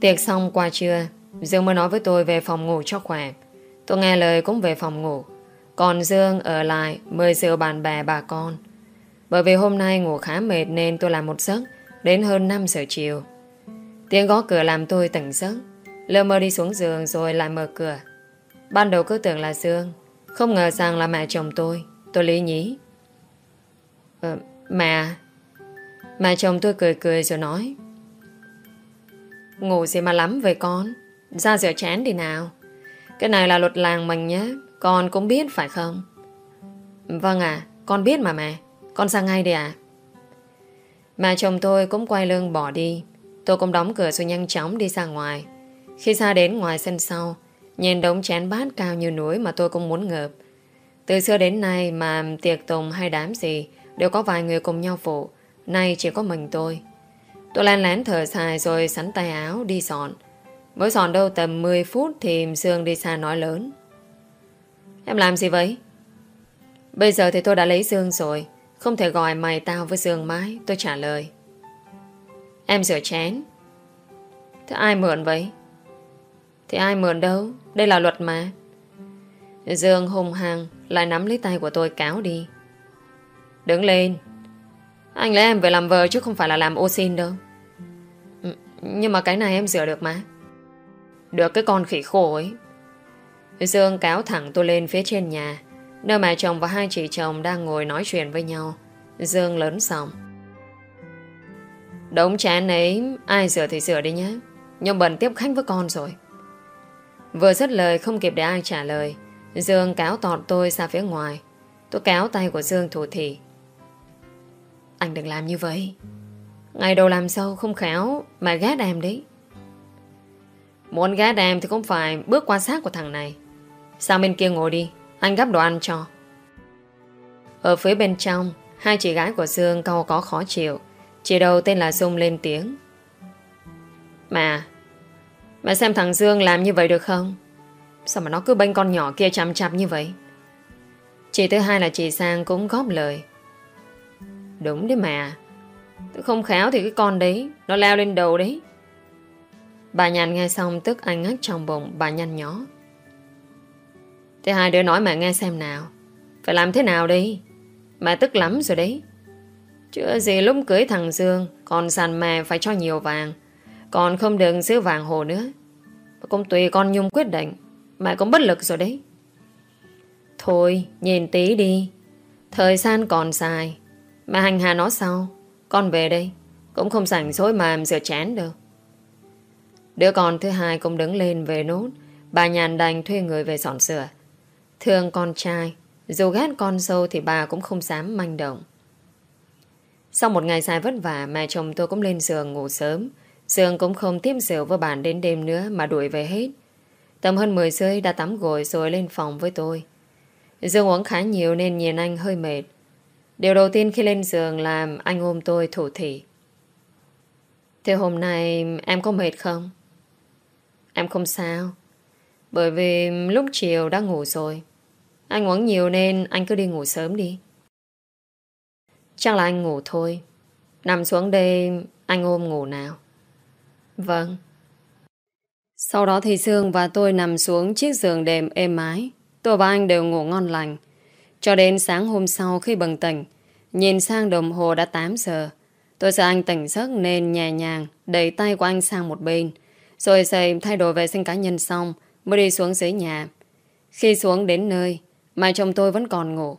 Tiệc xong qua trưa, Dương mới nói với tôi về phòng ngủ cho khỏe. Tôi nghe lời cũng về phòng ngủ. Còn Dương ở lại Mời rượu bạn bè bà con. Bởi vì hôm nay ngủ khá mệt Nên tôi làm một giấc Đến hơn 5 giờ chiều. Tiếng gõ cửa làm tôi tỉnh giấc. Lơ mơ đi xuống giường rồi lại mở cửa. Ban đầu cứ tưởng là Dương Không ngờ rằng là mẹ chồng tôi. Tôi lý nhí. Ờ, Mẹ. Chồng tôi cười cười rồi nói. Ngủ gì mà lắm về con? Ra rửa chén đi nào. Cái này là luật làng mình nhé. Con cũng biết phải không? Vâng à Con biết mà mẹ. Con sang ngay đi à mẹ chồng tôi cũng quay lưng bỏ đi. Tôi cũng đóng cửa rồi nhanh chóng đi ra ngoài. Khi ra đến ngoài sân sau, Nhìn đống chén bát cao như núi Mà tôi cũng muốn ngợp. Từ xưa đến nay mà tiệc tùng hay đám gì Đều có vài người cùng nhau phụ, Nay chỉ có mình tôi. Tôi lén lén thở dài rồi sắn tay áo đi dọn. Mới dọn đâu tầm 10 phút Thì Dương đi xa nói lớn. Em làm gì vậy? Bây giờ thì tôi đã lấy Dương rồi, Không thể gọi mày tao với Dương mãi, Tôi trả lời. Em rửa chén. Thế ai mượn vậy? Thì ai mượn đâu? Đây là luật mà. Dương hùng hằng Lại nắm lấy tay của tôi cáo đi. Đứng lên. Anh lấy em về làm vợ chứ không phải là làm ô xin đâu. Ừ, nhưng mà cái này em rửa được mà. Được cái con khỉ khổ ấy. Dương cáo thẳng tôi lên phía trên nhà, Nơi mà chồng và hai chị chồng đang ngồi nói chuyện với nhau. Dương lớn giọng. Đống chán ấy, Ai rửa thì rửa đi nhé. Nhưng bận tiếp khách với con rồi. Vừa dứt lời không kịp để ai trả lời, Dương cáo tọt tôi ra phía ngoài. Tôi kéo tay của Dương thủ thị. Anh đừng làm như vậy. Ngày đầu làm sâu không khéo Mà ghét em đấy. Muốn ghét em thì cũng phải Bước qua xác của thằng này. Sang bên kia ngồi đi, Anh gắp đồ ăn cho. Ở phía bên trong, Hai chị gái của Dương câu có khó chịu. Chị đầu tên là Dung lên tiếng. Mà Mẹ xem thằng Dương làm như vậy được không? Sao mà nó cứ bênh con nhỏ kia chăm chăm như vậy? Chị thứ hai là chị Sang cũng góp lời. Đúng đấy mà. Tôi không khéo thì cái con đấy, Nó leo lên đầu đấy. Bà nhàn nghe xong tức anh ngắt trong bụng, Bà nhăn nhó. Thế hai đứa nói mẹ nghe xem nào. Phải làm thế nào đi Mẹ tức lắm rồi đấy. Chưa gì lúc cưới thằng Dương, Còn sàn mẹ phải cho nhiều vàng. Còn không được giữ vàng hồ nữa. Cũng tùy con Nhung quyết định. Mẹ cũng bất lực rồi đấy. Thôi, nhìn tí đi. Thời gian còn dài. Mẹ hành hà nó sau Con về đây. Cũng không sảnh dối mà em rửa chén được. Đứa con thứ hai cũng đứng lên về nốt. Bà nhàn đành thuê người về dọn sửa Thương con trai. Dù ghét con dâu thì bà cũng không dám manh động. Sau một ngày dài vất vả, Mẹ chồng tôi cũng lên giường ngủ sớm. Sương cũng không tiếp rượu với bạn đến đêm nữa Mà đuổi về hết. Tầm hơn 10 rưỡi đã tắm gội rồi lên phòng với tôi. Dương uống khá nhiều nên nhìn anh hơi mệt. Điều đầu tiên khi lên giường làm anh ôm tôi thủ thỉ. Thế hôm nay em có mệt không? Em không sao. Bởi vì lúc chiều đã ngủ rồi. Anh uống nhiều nên anh cứ đi ngủ sớm đi. Chắc là anh ngủ thôi. Nằm xuống đây, Anh ôm ngủ nào. Vâng. Sau đó thì Sương và tôi nằm xuống chiếc giường đệm êm ái. Tôi và anh đều ngủ ngon lành. Cho đến sáng hôm sau khi bừng tỉnh, Nhìn sang đồng hồ đã 8 giờ. Tôi sợ anh tỉnh giấc nên nhẹ nhàng Đẩy tay của anh sang một bên. Rồi dậy thay đổi vệ sinh cá nhân xong, Mới đi xuống dưới nhà. Khi xuống đến nơi, Mà chồng tôi vẫn còn ngủ.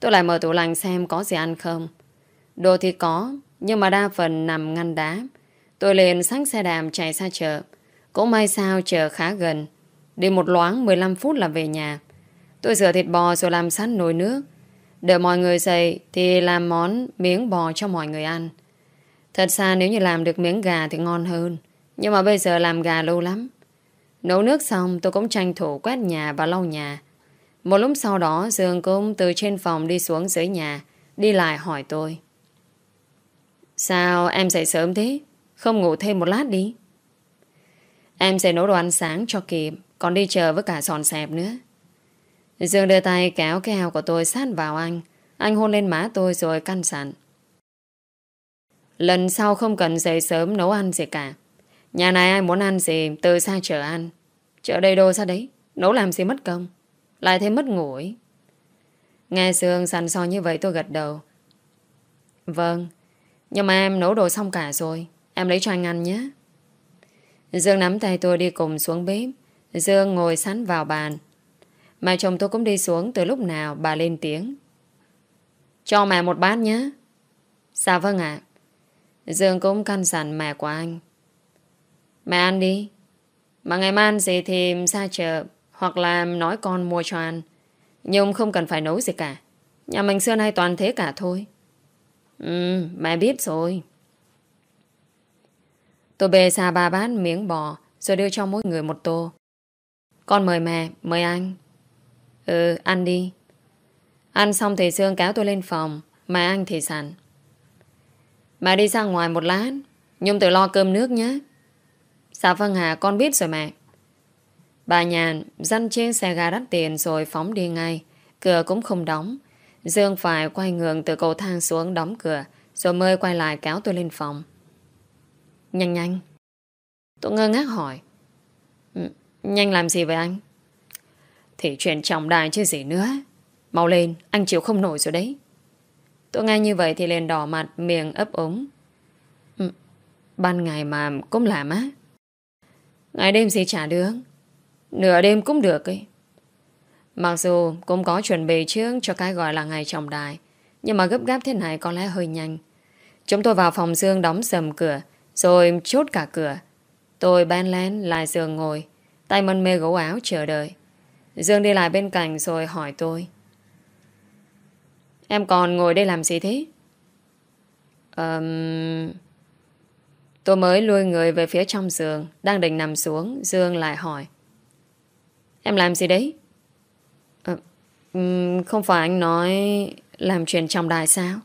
Tôi lại mở tủ lạnh xem có gì ăn không. Đồ thì có, Nhưng mà đa phần nằm ngăn đá. Tôi liền xách xe đạp chạy ra chợ. Cũng may sao chợ khá gần. Đi một loáng 15 phút là về nhà. Tôi rửa thịt bò rồi làm sẵn nồi nước. Đợi mọi người dậy Thì làm món miếng bò cho mọi người ăn. Thật ra nếu như làm được miếng gà Thì ngon hơn. Nhưng mà bây giờ làm gà lâu lắm. Nấu nước xong tôi cũng tranh thủ quét nhà và lau nhà. Một lúc sau đó, Dương cũng từ trên phòng đi xuống dưới nhà, Đi lại hỏi tôi. Sao em dậy sớm thế? Không ngủ thêm một lát đi. Em sẽ nấu đồ ăn sáng cho kịp Còn đi chờ với cả sòn xẹp nữa. Dương đưa tay kéo cái áo của tôi sát vào anh. Anh hôn lên má tôi rồi căn sẵn Lần sau không cần dậy sớm nấu ăn gì cả. Nhà này ai muốn ăn gì, Từ xa chờ ăn. Chợ đầy đồ ra đấy, Nấu làm gì mất công. Lại thêm mất ngủ ấy. Nghe Dương sẵn so như vậy tôi gật đầu. Vâng Nhưng mà em nấu đồ xong cả rồi. Em lấy cho anh ăn nhé. Dương nắm tay tôi đi cùng xuống bếp. Dương ngồi sẵn vào bàn. Mà chồng tôi cũng đi xuống từ lúc nào bà lên tiếng. Cho mẹ một bát nhé. Dạ vâng ạ. Dương cũng căn dặn mẹ của anh. Mẹ ăn đi. Mà ngày mai ăn gì thì ra chợ Hoặc là nói con mua cho ăn. Nhưng không cần phải nấu gì cả. Nhà mình xưa nay toàn thế cả thôi. Ừ mẹ biết rồi. Tôi bê xa ba bát miếng bò Rồi đưa cho mỗi người một tô. Con mời mẹ, mời anh. Ừ, ăn đi. Ăn xong thì Sương kéo tôi lên phòng Mà anh thì sẵn. Mẹ đi ra ngoài một lát Nhung tự lo cơm nước nhé. Dạ vâng hà con biết rồi mẹ. Bà nhàn dăn trên xe ga đắt tiền rồi phóng đi ngay. Cửa cũng không đóng. Dương phải quay ngường từ cầu thang xuống đóng cửa Rồi mới quay lại kéo tôi lên phòng. Nhanh nhanh. Tôi ngơ ngác hỏi. Ừ, nhanh làm gì vậy anh? Thì chuyện trọng đại chứ gì nữa. Mau lên anh chịu không nổi rồi đấy. Tôi nghe như vậy thì liền đỏ mặt, Miệng ấp ống ừ, Ban ngày mà cũng làm á. Ngày đêm gì trả được. Nửa đêm cũng được ấy. Mặc dù cũng có chuẩn bị trước Cho cái gọi là ngày trọng đại, Nhưng mà gấp gáp thế này có lẽ hơi nhanh. Chúng tôi vào phòng Dương đóng sầm cửa rồi chốt cả cửa Tôi ban lén lại giường ngồi Tay mân mê gấu áo chờ đợi Dương đi lại bên cạnh rồi hỏi tôi Em còn ngồi đây làm gì thế? Um... Tôi mới lui người về phía trong giường Đang định nằm xuống Dương lại hỏi Em làm gì đấy? À, không phải anh nói Làm chuyện trong đài sao?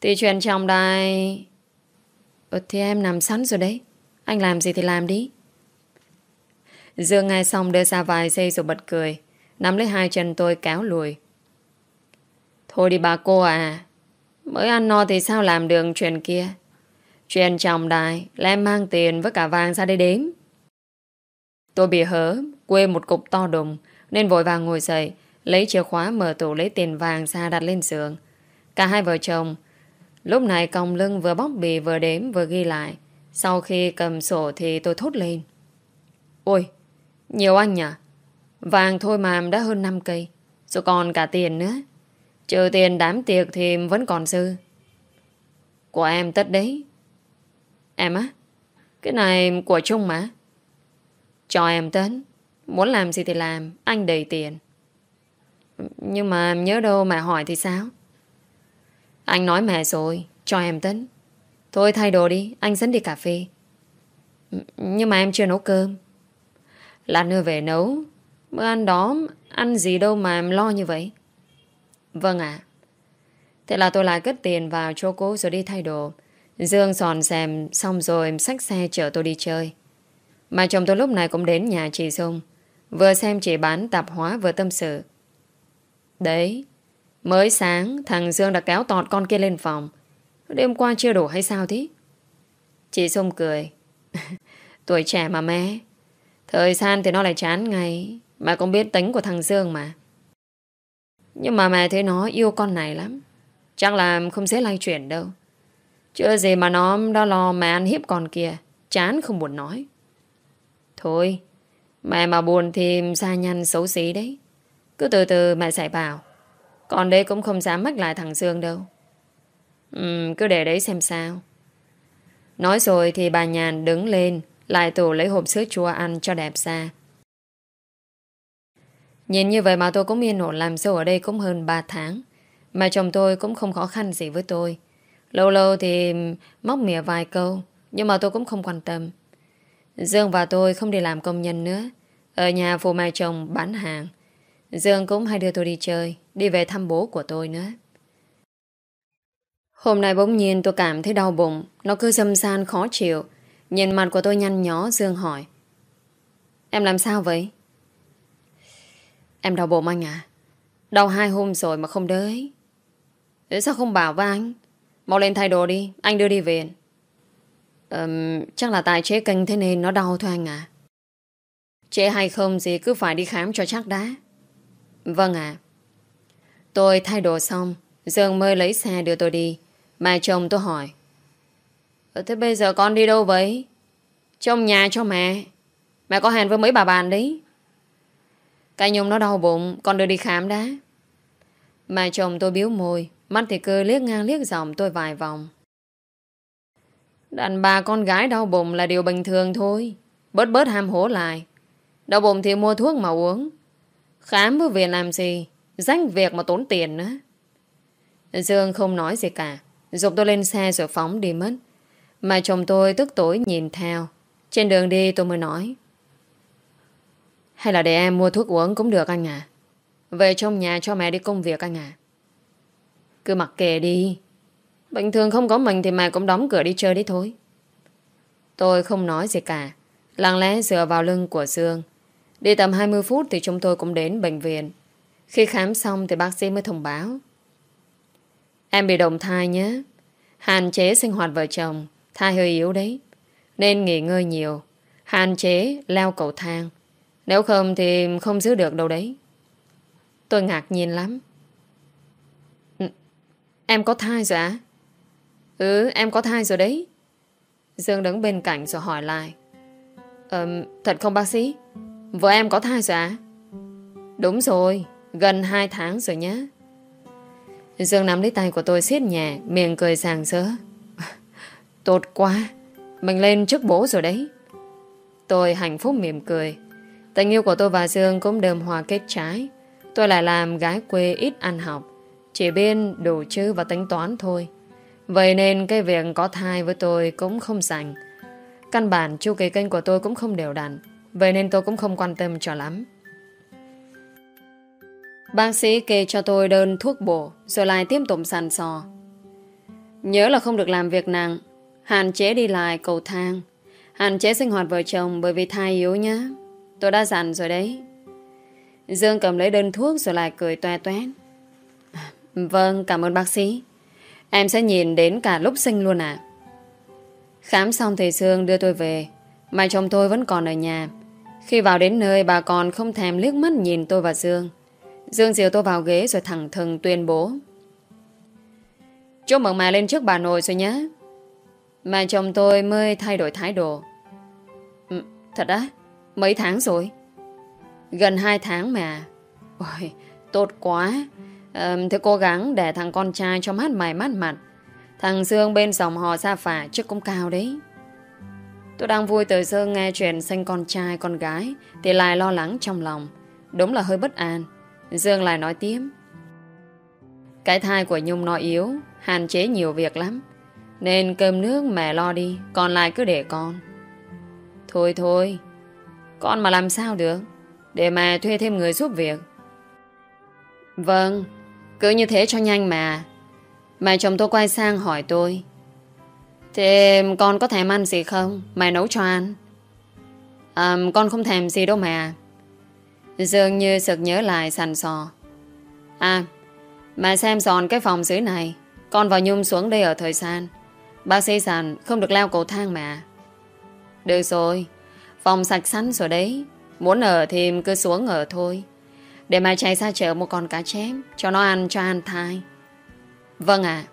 Thì chuyện trong đài ừ, Thì em nằm sẵn rồi đấy. Anh làm gì thì làm đi. Dương nghe xong đưa ra vài giây rồi bật cười. Nắm lấy hai chân tôi kéo lùi. Thôi đi bà cô à Mới ăn no thì sao làm đường chuyện kia? Chuyện chồng đài là em mang tiền với cả vàng ra đây đếm. Tôi bị hớ Quê một cục to đùng Nên vội vàng ngồi dậy Lấy chìa khóa mở tủ lấy tiền vàng ra đặt lên giường. Cả hai vợ chồng Lúc này còng lưng vừa bóc bì vừa đếm vừa ghi lại. Sau khi cầm sổ thì tôi thốt lên. Ôi, Nhiều anh nhỉ? Vàng thôi mà đã hơn 5 cây, Rồi còn cả tiền nữa. Trừ tiền đám tiệc thì vẫn còn dư. Của em tất đấy. Em á? Cái này của Trung mà. Cho em tấn. Muốn làm gì thì làm, Anh đầy tiền. Nhưng mà nhớ đâu mà hỏi thì sao? Anh nói mẹ rồi Cho em tính. Thôi thay đồ đi Anh dẫn đi cà phê Nhưng mà em chưa nấu cơm Lát nữa về nấu Bữa ăn đó Ăn gì đâu mà em lo như vậy Vâng ạ Thế là tôi lại cất tiền vào chỗ cố rồi đi thay đồ Dương sòn xèm xong rồi xách xe chở tôi đi chơi. Mà chồng tôi lúc này cũng đến nhà chị Dung. Vừa xem chị bán tạp hóa vừa tâm sự. Đấy, mới sáng, thằng Dương đã kéo tọt con kia lên phòng. Đêm qua chưa đủ hay sao thế? Chị Dung cười. [LAUGHS] Tuổi trẻ mà mẹ. Thời gian thì nó lại chán ngay. Mà cũng biết tính của thằng Dương mà. Nhưng mà mẹ thấy nó yêu con này lắm. Chắc là không dễ lay chuyển đâu. Chưa gì mà nó đã lo mẹ ăn hiếp con kia Chán không buồn nói Thôi, Mẹ mà buồn thì xa nhăn xấu xí đấy Cứ từ từ mẹ giải bảo còn đây cũng không dám mắc lại thằng Dương đâu. Ừ cứ để đấy xem sao. Nói rồi thì bà nhàn đứng lên, Lại tủ lấy hộp sữa chua ăn cho đẹp ra. Nhìn như vậy mà tôi cũng yên ổn, làm dâu ở đây cũng hơn 3 tháng. Mà chồng tôi cũng không khó khăn gì với tôi. Lâu lâu thì móc mỉa vài câu, Nhưng mà tôi cũng không quan tâm. Dương và tôi không đi làm công nhân nữa. Ở nhà phụ mai chồng bán hàng. Dương cũng hay đưa tôi đi chơi. Đi về thăm bố của tôi nữa. Hôm nay bỗng nhiên tôi cảm thấy đau bụng. Nó cứ dâm san khó chịu. Nhìn mặt của tôi nhăn nhó Dương hỏi. Em làm sao vậy? Em đau bụng anh à? Đau hai hôm rồi mà không đới. Thế sao không bảo với anh? Mau lên thay đồ đi. Anh đưa đi về um, Chắc là tài chế kênh thế nên nó đau thôi anh à. Chế hay không gì cứ phải đi khám cho chắc đã. Vâng ạ. Tôi thay đồ xong, Dương mới lấy xe đưa tôi đi Mà chồng tôi hỏi ờ, Thế bây giờ con đi đâu vậy Trong nhà cho mẹ Mẹ có hẹn với mấy bà bạn đấy Cái nhung nó đau bụng, Con đưa đi khám đã Mà chồng tôi biếu môi, Mắt thì cười liếc ngang liếc dòng tôi vài vòng. Đàn bà con gái đau bụng là điều bình thường thôi. Bớt bớt ham hố lại. Đau bụng thì mua thuốc mà uống. Khám với viện làm gì? Danh việc mà tốn tiền nữa. Dương không nói gì cả. Dục tôi lên xe rồi phóng đi mất. Mà chồng tôi tức tối nhìn theo. Trên đường đi tôi mới nói. Hay là để em mua thuốc uống cũng được anh à. Về trong nhà cho mẹ đi công việc anh à. Cứ mặc kệ đi Bình thường không có mình thì mẹ cũng đóng cửa đi chơi đi thôi Tôi không nói gì cả. Lặng lẽ dựa vào lưng của Dương. Đi tầm 20 phút thì chúng tôi cũng đến bệnh viện. Khi khám xong thì bác sĩ mới thông báo. Em bị động thai nhé. Hạn chế sinh hoạt vợ chồng. Thai hơi yếu đấy. Nên nghỉ ngơi nhiều. Hạn chế leo cầu thang. Nếu không thì không giữ được đâu đấy. Tôi ngạc nhiên lắm. Ừ, em có thai rồi à? Ừ, em có thai rồi đấy. Dương đứng bên cạnh rồi hỏi lại. Ờ, thật không bác sĩ? Vợ em có thai rồi à? Đúng rồi, gần 2 tháng rồi nhé. Dương nắm lấy tay của tôi siết nhẹ, miệng cười sàng sỡ. [LAUGHS] Tốt quá, mình lên trước bố rồi đấy. Tôi hạnh phúc mỉm cười. Tình yêu của tôi và Dương cũng đơm hòa kết trái. Tôi lại làm gái quê ít ăn học. Chỉ biết đủ chữ và tính toán thôi. Vậy nên cái việc có thai với tôi cũng không sành. Căn bản chu kỳ kênh của tôi cũng không đều đặn. Vậy nên tôi cũng không quan tâm cho lắm. Bác sĩ kê cho tôi đơn thuốc bổ rồi lại tiếp tục sàn sò. Nhớ là không được làm việc nặng, hạn chế đi lại cầu thang, hạn chế sinh hoạt vợ chồng bởi vì thai yếu nhá. Tôi đã dặn rồi đấy. Dương cầm lấy đơn thuốc rồi lại cười toe toét. Vâng, cảm ơn bác sĩ. Em sẽ nhìn đến cả lúc sinh luôn ạ. Khám xong thầy Sương đưa tôi về. Mà chồng tôi vẫn còn ở nhà. Khi vào đến nơi bà còn không thèm liếc mắt nhìn tôi và Dương. Dương diều tôi vào ghế rồi thẳng thừng tuyên bố. Chúc mừng mà lên trước bà nội rồi nhé. Mà chồng tôi mới thay đổi thái độ. Ừ, thật á? Mấy tháng rồi? Gần 2 tháng mà. Ôi, tốt quá. À, thế cố gắng để thằng con trai cho mát mày mát mặt. Thằng Dương bên dòng họ xa phả trước cũng cao đấy. Tôi đang vui từ Dương nghe chuyện sinh con trai con gái thì lại lo lắng trong lòng. Đúng là hơi bất an. Dương lại nói tiếp. Cái thai của Nhung nó yếu, hạn chế nhiều việc lắm. Nên cơm nước mẹ lo đi, còn lại cứ để con. Thôi thôi, con mà làm sao được, để mà thuê thêm người giúp việc. Vâng, cứ như thế cho nhanh mà. Mà chồng tôi quay sang hỏi tôi. Thế con có thèm ăn gì không? Mẹ nấu cho ăn. À, con không thèm gì đâu mà. Dường như sực nhớ lại sàn sò. À, mà xem giòn cái phòng dưới này. Con vào Nhung xuống đây ở thời gian. Bác sĩ sàn không được leo cầu thang mà. Được rồi, phòng sạch sẵn rồi đấy. Muốn ở thì cứ xuống ở thôi. Để mà chạy ra chợ một con cá chém cho nó ăn cho ăn thai. Vâng ạ.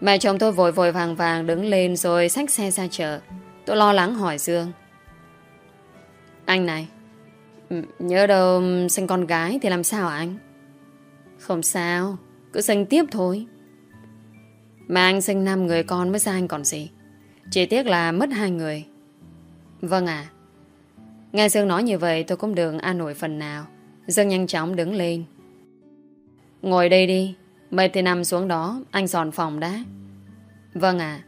Mẹ chồng tôi vội vội vàng vàng đứng lên rồi xách xe ra chợ. Tôi lo lắng hỏi Dương. Anh này, nhớ đâu sinh con gái thì làm sao anh? Không sao, cứ sinh tiếp thôi. Mà anh sinh 5 người con mới ra anh còn gì. Chỉ tiếc là mất hai người. Vâng ạ. Nghe Dương nói như vậy tôi cũng đừng an nổi phần nào. Dương nhanh chóng đứng lên. Ngồi đây đi, Mệt thì nằm xuống đó Anh dọn phòng đã Vâng ạ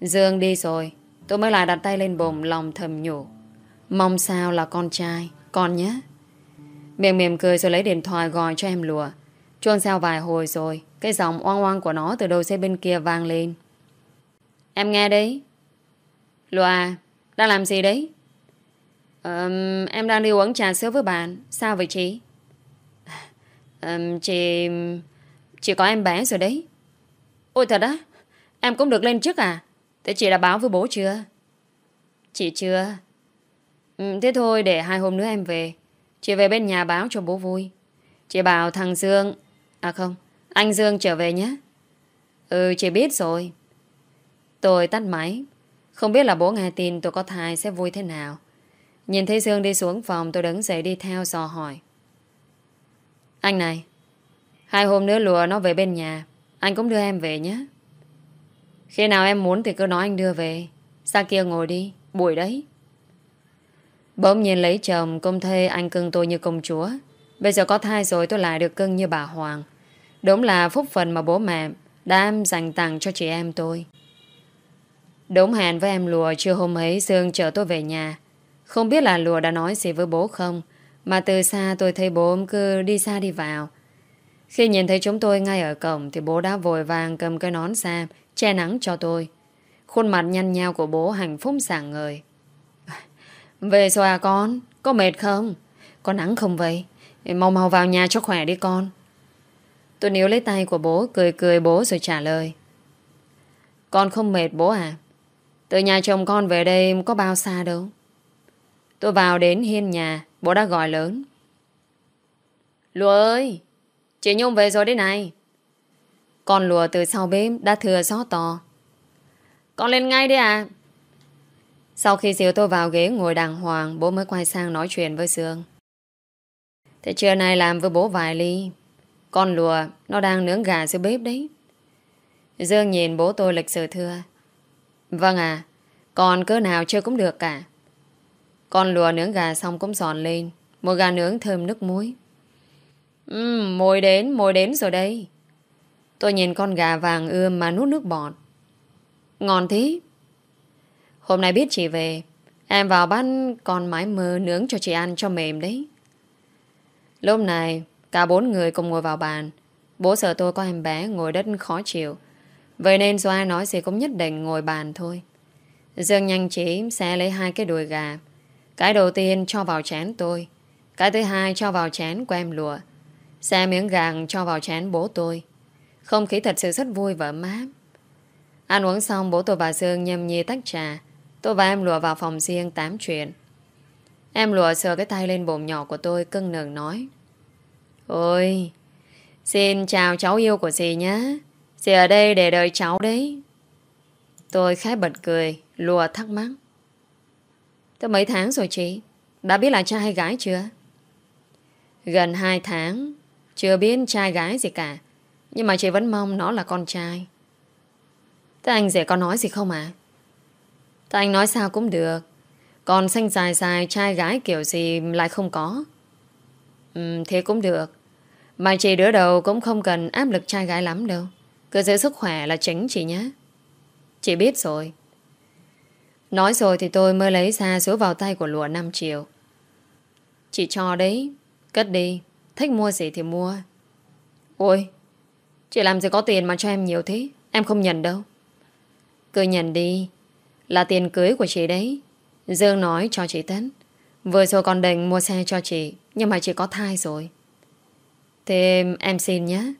Dương đi rồi Tôi mới lại đặt tay lên bụng lòng thầm nhủ Mong sao là con trai Con nhé. Miệng mềm cười rồi lấy điện thoại gọi cho em lùa Chuông sao vài hồi rồi Cái giọng oang oang của nó từ đầu xe bên kia vang lên. Em nghe đấy. Lùa à Đang làm gì đấy? Um, Em đang đi uống trà sữa với bạn. Sao vậy chị? Um, Chị Chị có em bé rồi đấy. Ôi thật á Em cũng được lên trước à? Thế chị đã báo với bố chưa? Chị chưa ừ, Thế thôi để hai hôm nữa em về. Chị về bên nhà báo cho bố vui. Chị bảo thằng Dương À không Anh Dương trở về nhé. Ừ chị biết rồi. Tôi tắt máy. Không biết là bố nghe tin tôi có thai sẽ vui thế nào. Nhìn thấy Dương đi xuống phòng Tôi đứng dậy đi theo dò hỏi. Anh này Hai hôm nữa lùa nó về bên nhà. Anh cũng đưa em về nhé. Khi nào em muốn thì cứ nói anh đưa về. Ra kia ngồi đi Buổi đấy. Bỗng nhiên lấy chồng, Công thê anh cưng tôi như công chúa. Bây giờ có thai rồi, tôi lại được cưng như bà Hoàng. Đúng là phúc phần mà bố mẹ Đã dành tặng cho chị em tôi. Đúng hẹn với em lùa Chưa hôm ấy Dương chở tôi về nhà. Không biết là lùa đã nói gì với bố không, Mà từ xa tôi thấy bố cứ đi xa đi vào. Khi nhìn thấy chúng tôi ngay ở cổng thì bố đã vội vàng cầm cái nón xa che nắng cho tôi. Khuôn mặt nhăn nhao của bố hạnh phúc sảng người về rồi à con, Có mệt không? Có nắng không vậy? Mau mau vào nhà cho khỏe đi con. Tôi níu lấy tay của bố, Cười cười bố rồi trả lời. Con không mệt bố à? Từ nhà chồng con về đây có bao xa đâu. Tôi vào đến hiên nhà, Bố đã gọi lớn. Lùa ơi! Chị Nhung về rồi đấy này. Con lùa từ sau bếp đã thừa gió to. Con lên ngay đi à? Sau khi diều tôi vào ghế ngồi đàng hoàng Bố mới quay sang nói chuyện với Dương Thế trưa nay làm với bố vài ly Con lùa Nó đang nướng gà dưới bếp đấy Dương nhìn bố tôi lịch sự thưa Vâng à Còn cỡ nào chơi cũng được cả Con lùa nướng gà xong cũng giòn lên Một gà nướng thơm nước muối Ừ, mồi đến, mồi đến rồi đây. Tôi nhìn con gà vàng ươm mà nuốt nước bọt. Ngon thế. Hôm nay biết chị về, em vào bắt con mái mơ nướng cho chị ăn cho mềm đấy. Lúc này, cả bốn người cùng ngồi vào bàn. Bố sợ tôi có em bé ngồi đất khó chịu. Vậy nên dù ai nói gì cũng nhất định ngồi bàn thôi. Dương nhanh chỉ sẽ lấy hai cái đùi gà. Cái đầu tiên cho vào chén tôi. Cái thứ hai cho vào chén của em lụa. Xe miếng gàng cho vào chén bố tôi Không khí thật sự rất vui và mát Ăn uống xong bố tôi và Dương nhâm nhi tách trà Tôi và em lùa vào phòng riêng tám chuyện. Em lùa sờ cái tay lên bụng nhỏ của tôi, cưng nừng nói. Ôi, Xin chào cháu yêu của dì nhé. Dì ở đây để đợi cháu đấy. Tôi khá bật cười, Lùa thắc mắc. Tới mấy tháng rồi chị? Đã biết là trai hay gái chưa? Gần 2 tháng, chưa biết trai gái gì cả. Nhưng mà chị vẫn mong nó là con trai. Thế anh rể có nói gì không à Thế anh nói sao cũng được. Còn xanh dài dài trai gái kiểu gì lại không có. Ừ, Thế cũng được. Mà chị đứa đầu cũng không cần áp lực trai gái lắm đâu. Cứ giữ sức khỏe là chính chị nhé. Chị biết rồi. Nói rồi thì tôi mới lấy ra số vào tay của lụa 5 triệu Chị cho đấy. Cất đi. Thích mua gì thì mua. Ôi Chị làm gì có tiền mà cho em nhiều thế? Em không nhận đâu. Cứ nhận đi. Là tiền cưới của chị đấy. Dương nói cho chị Tấn. Vừa rồi còn định mua xe cho chị, Nhưng mà chị có thai rồi. Thế em xin nhé.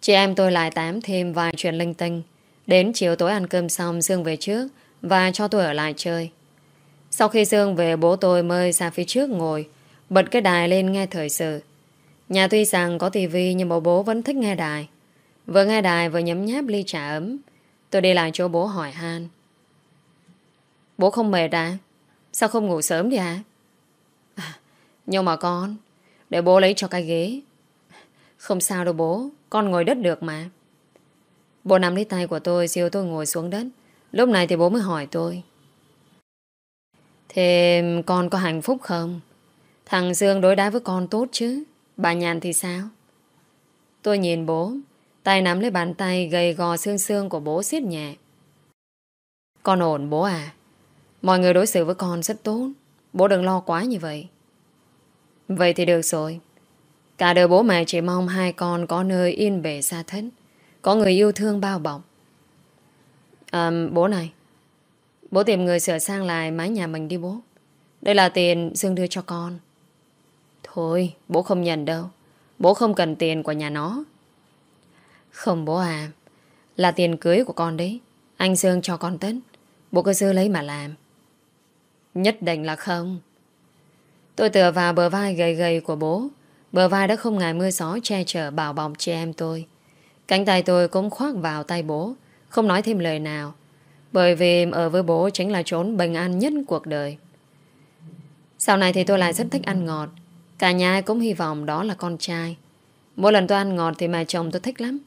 Chị em tôi lại tám thêm vài chuyện linh tinh. Đến chiều tối ăn cơm xong, Dương về trước Và cho tôi ở lại chơi. Sau khi Dương về, bố tôi mời ra phía trước ngồi, Bật cái đài lên nghe thời sự. Nhà tuy rằng có tivi Nhưng bố bố vẫn thích nghe đài. Vừa nghe đài, vừa nhấm nháp ly trà ấm. Tôi đi lại chỗ bố hỏi han. Bố không mệt à? Sao không ngủ sớm đi à? à Nhưng mà con, Để bố lấy cho cái ghế. Không sao đâu bố, Con ngồi đất được mà. Bố nắm lấy tay của tôi, Siêu tôi ngồi xuống đất. Lúc này thì bố mới hỏi tôi. Thế con có hạnh phúc không? Thằng Dương đối đãi với con tốt chứ. Bà Nhàn thì sao? Tôi nhìn bố, Tay nắm lấy bàn tay gầy gò xương xương của bố siết nhẹ. Con ổn bố à? Mọi người đối xử với con rất tốt Bố đừng lo quá như vậy Vậy thì được rồi Cả đời bố mẹ chỉ mong hai con có nơi yên bề xa thất Có người yêu thương bao bọc à, Bố này Bố tìm người sửa sang lại mái nhà mình đi bố Đây là tiền Dương đưa cho con Thôi, bố không nhận đâu. Bố không cần tiền của nhà nó. Không bố à. Là tiền cưới của con đấy. Anh Dương cho con tất. Bố cứ dư lấy mà làm. Nhất định là không. Tôi tựa vào bờ vai gầy gầy của bố. Bờ vai đã không ngại mưa gió che chở bảo bọc chị em tôi. Cánh tay tôi cũng khoác vào tay bố. Không nói thêm lời nào. Bởi vì ở với bố chính là trốn bình an nhất cuộc đời. Sau này thì tôi lại rất thích ăn ngọt. Cả nhà cũng hy vọng đó là con trai Mỗi lần tôi ăn ngọt thì mẹ chồng tôi thích lắm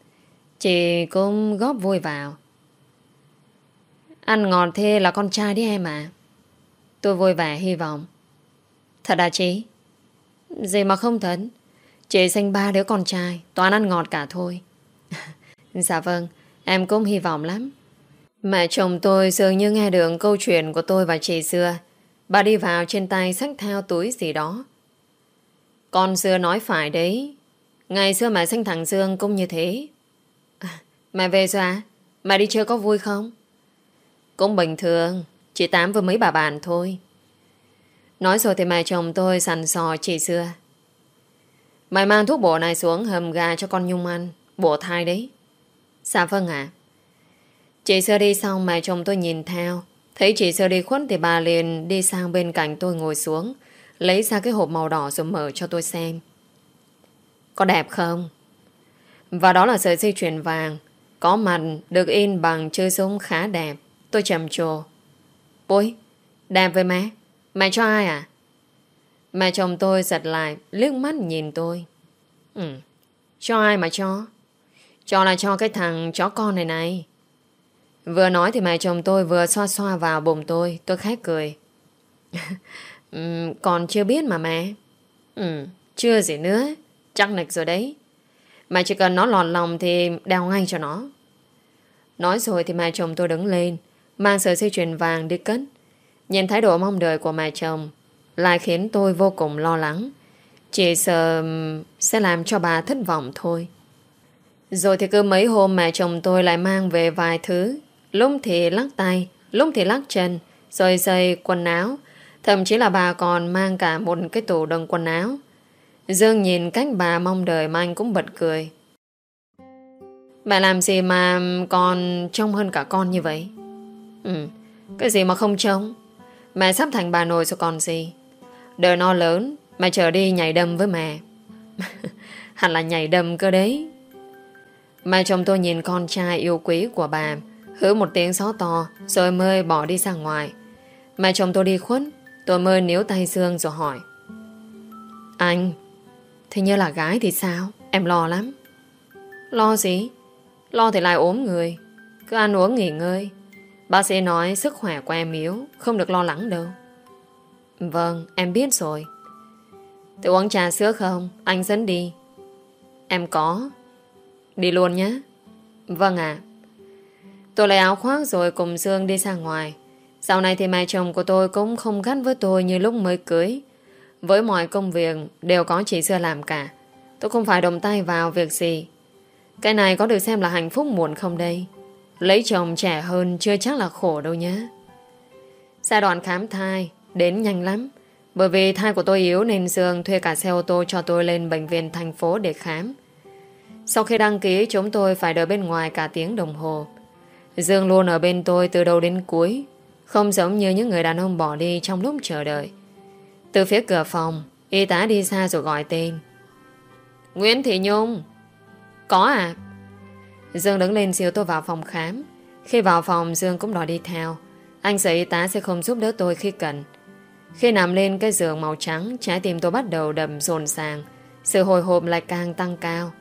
Chị cũng góp vui vào Ăn ngọt thế là con trai đấy em à Tôi vui vẻ hy vọng Thật à chị Gì mà không thật Chị sinh ba đứa con trai Toàn ăn ngọt cả thôi [LAUGHS] Dạ vâng Em cũng hy vọng lắm Mẹ chồng tôi dường như nghe được câu chuyện của tôi và chị xưa Bà đi vào trên tay xách theo túi gì đó con xưa nói phải đấy. Ngày xưa mẹ sinh thằng Dương cũng như thế. À, [LAUGHS] mẹ về rồi à? Mẹ đi chơi có vui không? Cũng bình thường chỉ tám với mấy bà bạn thôi. Nói rồi thì mẹ chồng tôi sẵn sò chị xưa. Mày mang thuốc bổ này xuống hầm gà cho con Nhung ăn. Bổ thai đấy. Dạ vâng ạ. Chị xưa đi xong, mẹ chồng tôi nhìn theo. Thấy chị xưa đi khuất thì bà liền đi sang bên cạnh tôi ngồi xuống. Lấy ra cái hộp màu đỏ rồi mở cho tôi xem. Có đẹp không? Và đó là sợi dây chuyền vàng. Có mặt được in bằng chơi súng khá đẹp. Tôi trầm trồ. Bối, đẹp với mẹ Mẹ cho ai à? Mẹ chồng tôi giật lại liếc mắt nhìn tôi Ừ, cho ai mà cho? Cho là cho cái thằng chó con này này Vừa nói thì mẹ chồng tôi vừa xoa xoa vào bụng tôi Tôi khét cười. [LAUGHS] ừ, Còn chưa biết mà mẹ Ừ, chưa gì nữa Chắc nịch rồi đấy Mẹ chỉ cần nó lọt lòng thì đeo ngay cho nó Nói rồi thì mẹ chồng tôi đứng lên Mang sợi dây chuyền vàng đi cất. Nhìn thái độ mong đợi của mẹ chồng, Lại khiến tôi vô cùng lo lắng. Chỉ sợ Sẽ làm cho bà thất vọng thôi. Rồi thì cứ mấy hôm Mẹ chồng tôi lại mang về vài thứ. Lúc thì lắc tay, Lúc thì lắc chân, Rồi dây quần áo. Thậm chí là bà còn mang cả một cái tủ đồng quần áo. Dương nhìn cách bà mong đợi mà anh cũng bật cười. bà làm gì mà còn trông hơn cả con như vậy? Ừ, cái gì mà không trông? Mẹ sắp thành bà nội rồi còn gì? Đời no lớn, mẹ trở đi nhảy đâm với mẹ. [LAUGHS] Hẳn là nhảy đâm cơ đấy. Mẹ chồng tôi nhìn con trai yêu quý của bà, hứa một tiếng gió to, rồi mới bỏ đi ra ngoài. Mẹ chồng tôi đi khuất, tôi mới níu tay Dương rồi hỏi. Anh, Thế như là gái thì sao Em lo lắm Lo gì Lo thì lại ốm người Cứ ăn uống nghỉ ngơi Bác sĩ nói sức khỏe của em yếu, Không được lo lắng đâu. Vâng em biết rồi. Tự uống trà sữa không? Anh dẫn đi. Em có. Đi luôn nhé. Vâng ạ. Tôi lấy áo khoác rồi cùng Dương đi ra ngoài. Sau này thì mẹ chồng của tôi cũng không gắt với tôi như lúc mới cưới. Với mọi công việc đều có chị xưa làm cả. Tôi không phải đồng tay vào việc gì. Cái này có được xem là hạnh phúc muộn không đây? Lấy chồng trẻ hơn chưa chắc là khổ đâu nhé. Giai đoạn khám thai đến nhanh lắm. Bởi vì thai của tôi yếu nên Dương thuê cả xe ô tô cho tôi lên bệnh viện thành phố để khám. Sau khi đăng ký, chúng tôi phải đợi bên ngoài cả tiếng đồng hồ. Dương luôn ở bên tôi từ đầu đến cuối. Không giống như những người đàn ông bỏ đi trong lúc chờ đợi. Từ phía cửa phòng, Y tá đi xa rồi gọi tên Nguyễn Thị Nhung, Có à Dương đứng lên siêu tôi vào phòng khám. Khi vào phòng Dương cũng đòi đi theo. Anh sợ y tá sẽ không giúp đỡ tôi khi cần. Khi nằm lên cái giường màu trắng Trái tim tôi bắt đầu đầm rồn sàng Sự hồi hộp lại càng tăng cao.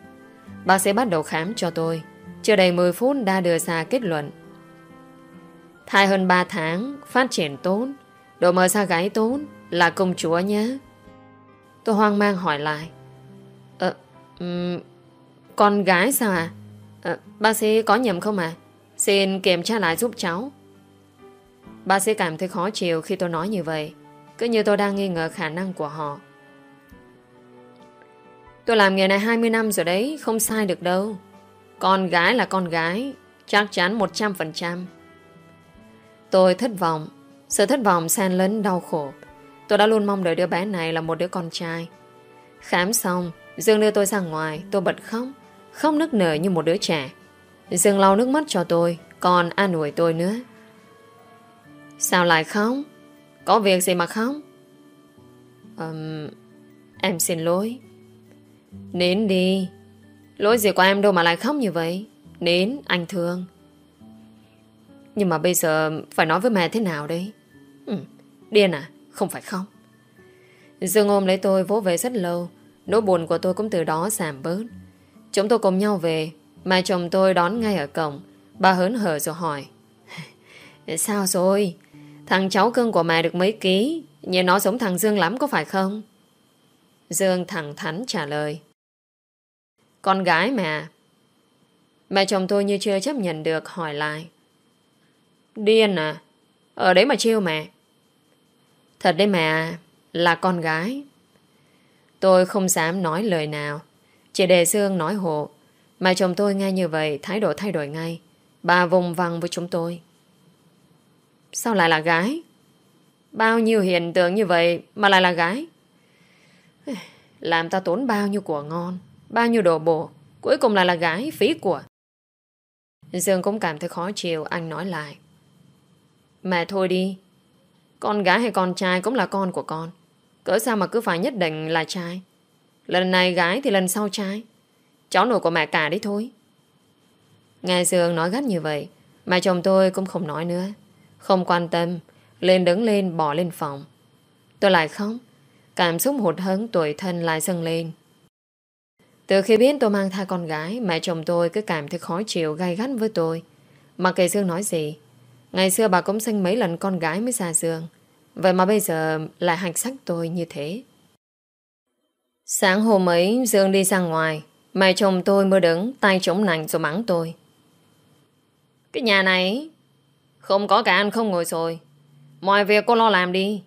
Bác sĩ bắt đầu khám cho tôi. Chưa đầy 10 phút đã đưa ra kết luận. Thai hơn 3 tháng Phát triển tốt. Độ mờ xa gái tốt là công chúa nhé. Tôi hoang mang hỏi lại. Ờ um, Con gái sao à Ờ, bác sĩ có nhầm không à Xin kiểm tra lại giúp cháu. Bác sĩ cảm thấy khó chịu khi tôi nói như vậy. Cứ như tôi đang nghi ngờ khả năng của họ. Tôi làm nghề này 20 năm rồi đấy Không sai được đâu. Con gái là con gái Chắc chắn 100% Tôi thất vọng. Sự thất vọng xen lẫn đau khổ. Tôi đã luôn mong đợi đứa bé này là một đứa con trai. Khám xong, Dương đưa tôi ra ngoài, tôi bật khóc, khóc nức nở như một đứa trẻ. dừng lau nước mắt cho tôi, còn an ủi tôi nữa. Sao lại khóc? Có việc gì mà khóc? Um, em xin lỗi. Nín đi. Lỗi gì của em đâu mà lại khóc như vậy? Nín, anh thương. Nhưng mà bây giờ phải nói với mẹ thế nào đây? Ừ, điên à? Không phải không Dương ôm lấy tôi vỗ về rất lâu Nỗi buồn của tôi cũng từ đó giảm bớt Chúng tôi cùng nhau về. Mà chồng tôi đón ngay ở cổng. Bà hớn hở rồi hỏi. [LAUGHS] Sao rồi? Thằng cháu cưng của mẹ được mấy ký? Nhìn nó giống thằng Dương lắm có phải không? Dương thẳng thắn trả lời. Con gái mà Mẹ chồng tôi như chưa chấp nhận được hỏi lại. Điên à? Ở đấy mà chiêu mẹ. Thật đấy mẹ, Là con gái. Tôi không dám nói lời nào chị đề Dương nói hộ Mà chồng tôi nghe như vậy Thái độ thay đổi ngay Bà vùng vằng với chúng tôi Sao lại là gái? Bao nhiêu hiện tượng như vậy mà lại là gái? Làm ta tốn bao nhiêu của ngon, bao nhiêu đồ bổ, cuối cùng lại là gái phí của. Dương cũng cảm thấy khó chịu, anh nói lại. Mẹ thôi đi, con gái hay con trai cũng là con của con. Cỡ sao mà cứ phải nhất định là trai? Lần này gái thì lần sau trai. Cháu nội của mẹ cả đấy thôi. Nghe Dương nói gắt như vậy, mà chồng tôi cũng không nói nữa. Không quan tâm, lên đứng lên bỏ lên phòng. Tôi lại không. Cảm xúc hụt hấn tuổi thân lại dâng lên. Từ khi biết tôi mang thai con gái, mẹ chồng tôi cứ cảm thấy khó chịu gay gắt với tôi. Mà kể Dương nói gì, ngày xưa bà cũng sinh mấy lần con gái mới xa Dương. Vậy mà bây giờ lại hành sách tôi như thế. Sáng hôm ấy Dương đi ra ngoài, mẹ chồng tôi mới đứng tay chống nành rồi mắng tôi. Cái nhà này không có cả ăn không ngồi rồi. Mọi việc cô lo làm đi.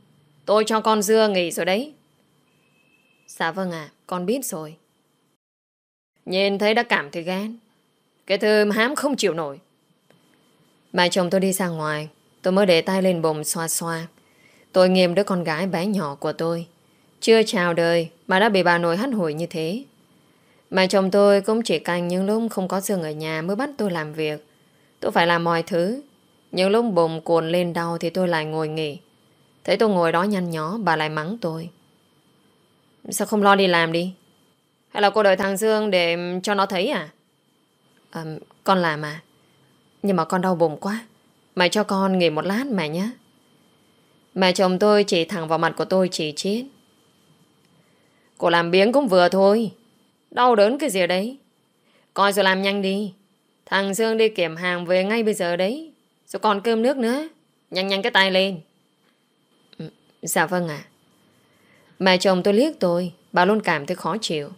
Tôi cho con dưa nghỉ rồi đấy. Dạ vâng ạ, con biết rồi. Nhìn thấy đã cảm thấy ghen. Cái thơm hám không chịu nổi. Bà chồng tôi đi ra ngoài. Tôi mới để tay lên bụng xoa xoa. Tôi nghiêm đứa con gái bé nhỏ của tôi. Chưa chào đời mà đã bị bà nội hắt hủi như thế. Mà chồng tôi cũng chỉ canh những lúc không có Dương ở nhà mới bắt tôi làm việc. Tôi phải làm mọi thứ. Những lúc bụng cuồn lên đau thì tôi lại ngồi nghỉ. Thấy tôi ngồi đó nhăn nhó, bà lại mắng tôi. Sao không lo đi làm đi? Hay là cô đợi thằng Dương để cho nó thấy à? à con làm à? Nhưng mà con đau bụng quá. Mày cho con nghỉ một lát mẹ nhé. Mẹ chồng tôi chỉ thẳng vào mặt của tôi chỉ chết. Cô làm biếng cũng vừa thôi. Đau đớn cái gì đấy. Coi rồi làm nhanh đi. Thằng Dương đi kiểm hàng về ngay bây giờ đấy. Rồi còn cơm nước nữa. Nhanh nhanh cái tay lên. Ừ, dạ vâng ạ. Mẹ chồng tôi liếc tôi. Bà luôn cảm thấy khó chịu.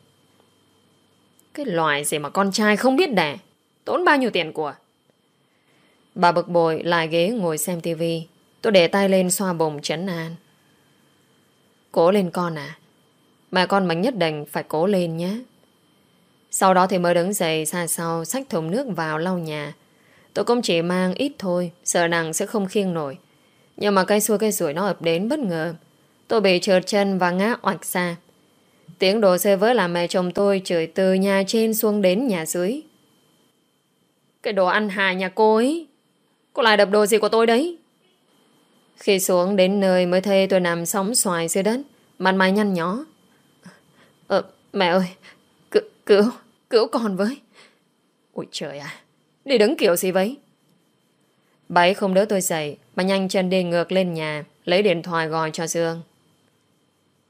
Cái loại gì mà con trai không biết đẻ. Tốn bao nhiêu tiền của. Bà bực bội lại ghế ngồi xem tivi. Tôi để tay lên xoa bụng chấn an. Cố lên con à mẹ con mình nhất định phải cố lên nhé. Sau đó thì mới đứng dậy xa sau xách thùng nước vào lau nhà. Tôi cũng chỉ mang ít thôi, sợ nàng sẽ không khiêng nổi. Nhưng mà cây xua cây rủi nó ập đến bất ngờ. Tôi bị trượt chân và ngã oạch xa. Tiếng đồ xe vỡ làm mẹ chồng tôi chửi từ nhà trên xuống đến nhà dưới. Cái đồ ăn hài nhà cô ấy. Cô lại đập đồ gì của tôi đấy? Khi xuống đến nơi mới thấy tôi nằm sóng xoài dưới đất, mặt mày nhăn nhó. Mẹ ơi, cứu, cứu, cứu con với. Ôi trời à, đi đứng kiểu gì vậy? Bà không đỡ tôi dậy, mà nhanh chân đi ngược lên nhà, lấy điện thoại gọi cho Dương.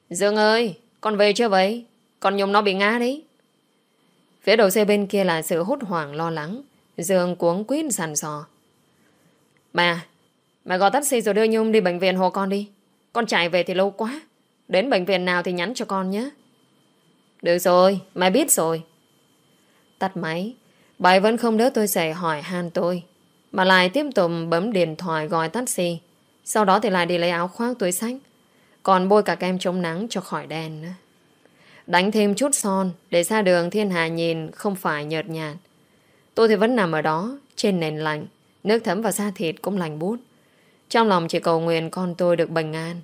Dương ơi, con về chưa vậy? Con Nhung nó bị ngã đấy. Phía đầu xe bên kia là sự hốt hoảng lo lắng. Dương cuống quýt sàn sò. mẹ mẹ gọi taxi rồi đưa Nhung đi bệnh viện hộ con đi. Con chạy về thì lâu quá. Đến bệnh viện nào thì nhắn cho con nhé. Được rồi, mẹ biết rồi. Tắt máy, bà vẫn không đỡ tôi dậy hỏi han tôi. Mà lại tiếp tục bấm điện thoại gọi taxi. Sau đó thì lại đi lấy áo khoác túi sách. Còn bôi cả kem chống nắng cho khỏi đen nữa. Đánh thêm chút son để ra đường thiên hà nhìn không phải nhợt nhạt. Tôi thì vẫn nằm ở đó, trên nền lạnh. Nước thấm vào da thịt cũng lành bút. Trong lòng chỉ cầu nguyện con tôi được bình an.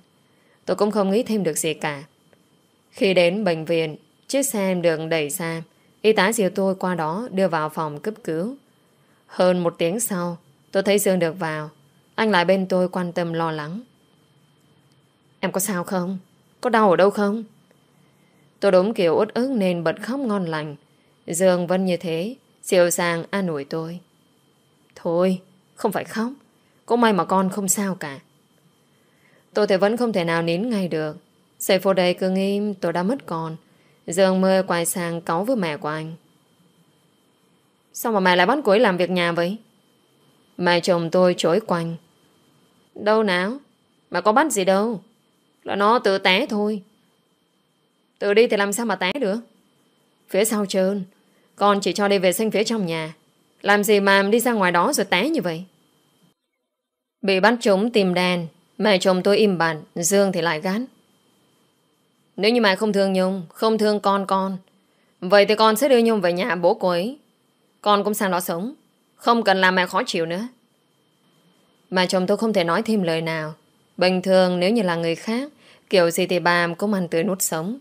Tôi cũng không nghĩ thêm được gì cả. Khi đến bệnh viện, chiếc xe được đẩy xa. Y tá dìu tôi qua đó đưa vào phòng cấp cứu. Hơn một tiếng sau, tôi thấy Dương được vào. Anh lại bên tôi quan tâm lo lắng. Em có sao không? Có đau ở đâu không? Tôi đúng kiểu út ức nên bật khóc ngon lành. Dương vẫn như thế, siêu sang an ủi tôi. Thôi, không phải khóc. Cũng may mà con không sao cả. Tôi thì vẫn không thể nào nín ngay được. Giây phố đây cứ nghĩ tôi đã mất con. Dương mơ quay sang cáu với mẹ của anh. Sao mà mẹ lại bắt cô ấy làm việc nhà vậy? Mẹ chồng tôi chối quanh. Đâu nào? Mẹ có bắt gì đâu. Là nó tự té thôi. Tự đi thì làm sao mà té được? Phía sau trơn. Con chỉ cho đi vệ sinh phía trong nhà. Làm gì mà đi ra ngoài đó rồi té như vậy? Bị bắt chúng tìm đèn. Mẹ chồng tôi im bặt. Dương thì lại gắn. Nếu như mày không thương Nhung, không thương con con, vậy thì con sẽ đưa Nhung về nhà bố cô ấy. Con cũng sang đó sống. Không cần làm mẹ khó chịu nữa. Mà chồng tôi không thể nói thêm lời nào Bình thường nếu như là người khác Kiểu gì thì bà cũng ăn tươi nút sống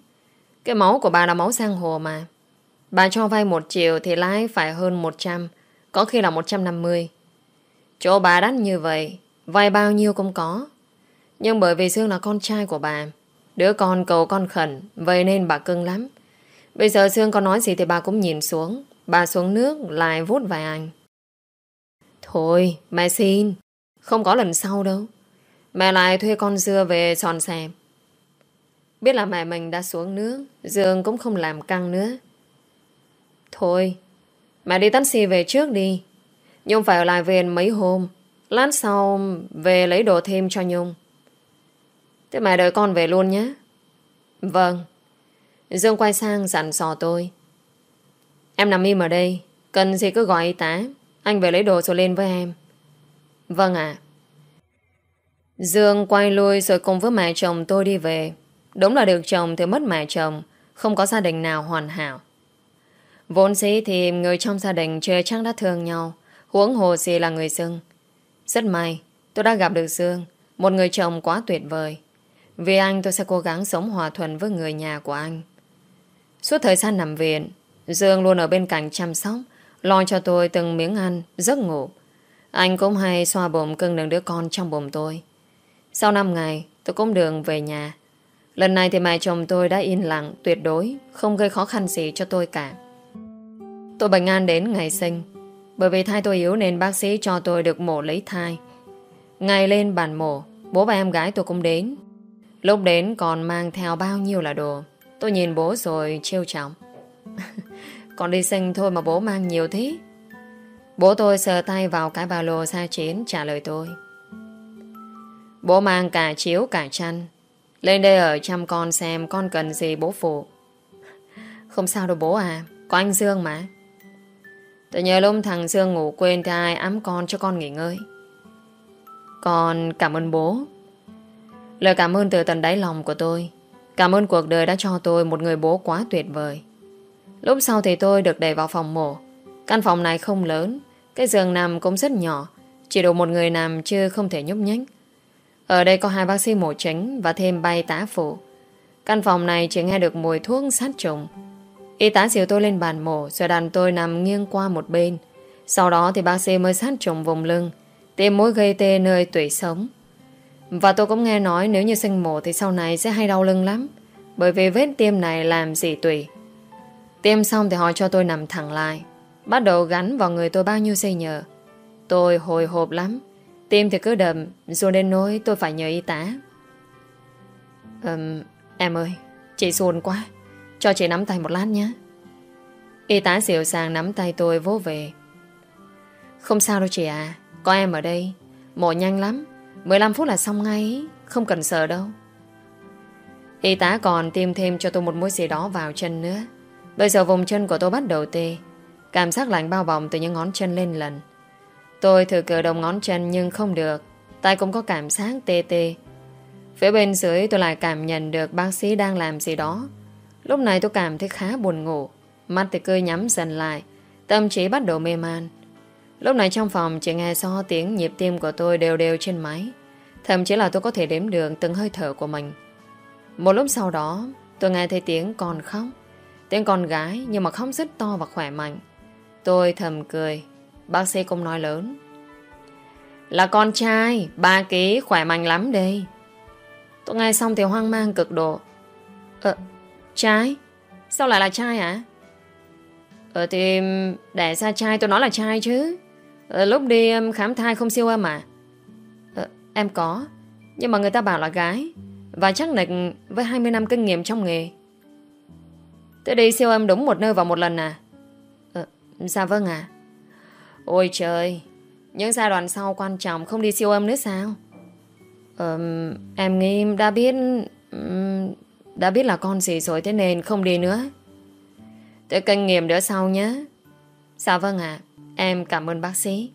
Cái máu của bà là máu sang hồ mà Bà cho vay một triệu Thì lãi phải hơn 100 Có khi là 150 Chỗ bà đắt như vậy Vay bao nhiêu cũng có Nhưng bởi vì Dương là con trai của bà Đứa con cầu con khẩn, Vậy nên bà cưng lắm. Bây giờ Sương có nói gì thì bà cũng nhìn xuống. Bà xuống nước, lại vút vài anh Thôi, mẹ xin. Không có lần sau đâu. Mẹ lại thuê con dưa về tròn xèm. Biết là mẹ mình đã xuống nước Dương cũng không làm căng nữa. Thôi, Mẹ đi taxi về trước đi. Nhung phải ở lại về mấy hôm. Lát sau, về lấy đồ thêm cho Nhung. Thế mẹ đợi con về luôn nhé. Vâng. Dương quay sang dặn dò tôi. Em nằm im ở đây, Cần gì cứ gọi y tá. Anh về lấy đồ rồi lên với em. Vâng ạ. Dương quay lui rồi cùng với mẹ chồng tôi đi về. Đúng là được chồng thì mất mẹ chồng, Không có gia đình nào hoàn hảo. Vốn dĩ thì người trong gia đình Chưa chắc đã thương nhau, Huống hồ gì là người Dương. Rất may, tôi đã gặp được Dương, Một người chồng quá tuyệt vời. Vì anh tôi sẽ cố gắng sống hòa thuận Với người nhà của anh. Suốt thời gian nằm viện Dương luôn ở bên cạnh chăm sóc Lo cho tôi từng miếng ăn, giấc ngủ. Anh cũng hay xoa bồm cưng đừng đứa con trong bồm tôi. Sau 5 ngày tôi cũng đường về nhà. Lần này thì mẹ chồng tôi đã yên lặng Tuyệt đối Không gây khó khăn gì cho tôi cả. Tôi bệnh an đến ngày sinh. Bởi vì thai tôi yếu nên bác sĩ cho tôi được mổ lấy thai. Ngày lên bàn mổ Bố và em gái tôi cũng đến. Lúc đến còn mang theo bao nhiêu là đồ? Tôi nhìn bố rồi trêu chọc. [LAUGHS] Còn đi sinh thôi mà bố mang nhiều thế. Bố tôi sờ tay vào cái ba lô xa chiến trả lời tôi. Bố mang cả chiếu, cả chăn. Lên đây ở chăm con xem con cần gì bố phụ. [LAUGHS] Không sao đâu bố à Có anh Dương mà. Tôi nhớ lúc thằng Dương ngủ quên thì ai ấm con cho con nghỉ ngơi. Con cảm ơn bố. Lời cảm ơn từ tận đáy lòng của tôi. Cảm ơn cuộc đời đã cho tôi một người bố quá tuyệt vời. Lúc sau thì tôi được đẩy vào phòng mổ. Căn phòng này không lớn, Cái giường nằm cũng rất nhỏ, Chỉ đủ một người nằm chứ không thể nhúc nhích. Ở đây có hai bác sĩ mổ chính Và thêm bay tá phụ. Căn phòng này chỉ nghe được mùi thuốc sát trùng. Y tá dìu tôi lên bàn mổ Rồi đàn tôi nằm nghiêng qua một bên. Sau đó thì bác sĩ mới sát trùng vùng lưng Tiêm mối gây tê nơi tủy sống. Và tôi cũng nghe nói Nếu như sinh mổ thì sau này sẽ hay đau lưng lắm. Bởi vì vết tiêm này làm gì tùy. Tiêm xong thì họ cho tôi nằm thẳng lại. Bắt đầu gắn vào người tôi bao nhiêu dây nhờ? Tôi hồi hộp lắm. Tim thì cứ đầm Rồi đến nỗi tôi phải nhờ y tá. Um, Em ơi Chị xuồn quá. Cho chị nắm tay một lát nhé. Y tá dịu sàng nắm tay tôi vỗ về. Không sao đâu chị à Có em ở đây. Mổ nhanh lắm. 15 phút là xong ngay Không cần sợ đâu. Y tá còn tiêm thêm cho tôi một mũi gì đó vào chân nữa. Bây giờ vùng chân của tôi bắt đầu tê. Cảm giác lạnh bao vòng từ những ngón chân lên lần. Tôi thử cử động ngón chân nhưng không được. Tay cũng có cảm giác tê tê. Phía bên dưới tôi lại cảm nhận được bác sĩ đang làm gì đó. Lúc này tôi cảm thấy khá buồn ngủ. Mắt thì cứ nhắm dần lại. Tâm trí bắt đầu mê man. Lúc này trong phòng chỉ nghe so tiếng nhịp tim của tôi đều đều trên máy Thậm chí là tôi có thể đếm được từng hơi thở của mình Một lúc sau đó Tôi nghe thấy tiếng con khóc Tiếng con gái nhưng mà khóc rất to và khỏe mạnh. Tôi thầm cười. Bác sĩ cũng nói lớn. Là con trai, ba ký khỏe mạnh lắm đây. Tôi nghe xong thì hoang mang cực độ. Ờ, trai? Sao lại là trai hả? Ờ thì đẻ ra trai tôi nói là trai chứ. Ờ, lúc đi khám thai không siêu âm à? Ờ, em có. Nhưng mà người ta bảo là gái. Và chắc nịch với 20 năm kinh nghiệm trong nghề. Thế đi siêu âm đúng một nơi vào một lần à? Ờ, dạ vâng à. Ôi trời, những giai đoạn sau quan trọng không đi siêu âm nữa sao? Ờ, em nghĩ đã biết... Đã biết là con gì rồi thế nên không đi nữa. Thế kinh nghiệm nữa sau nhé. Dạ vâng ạ, em cảm ơn bác sĩ.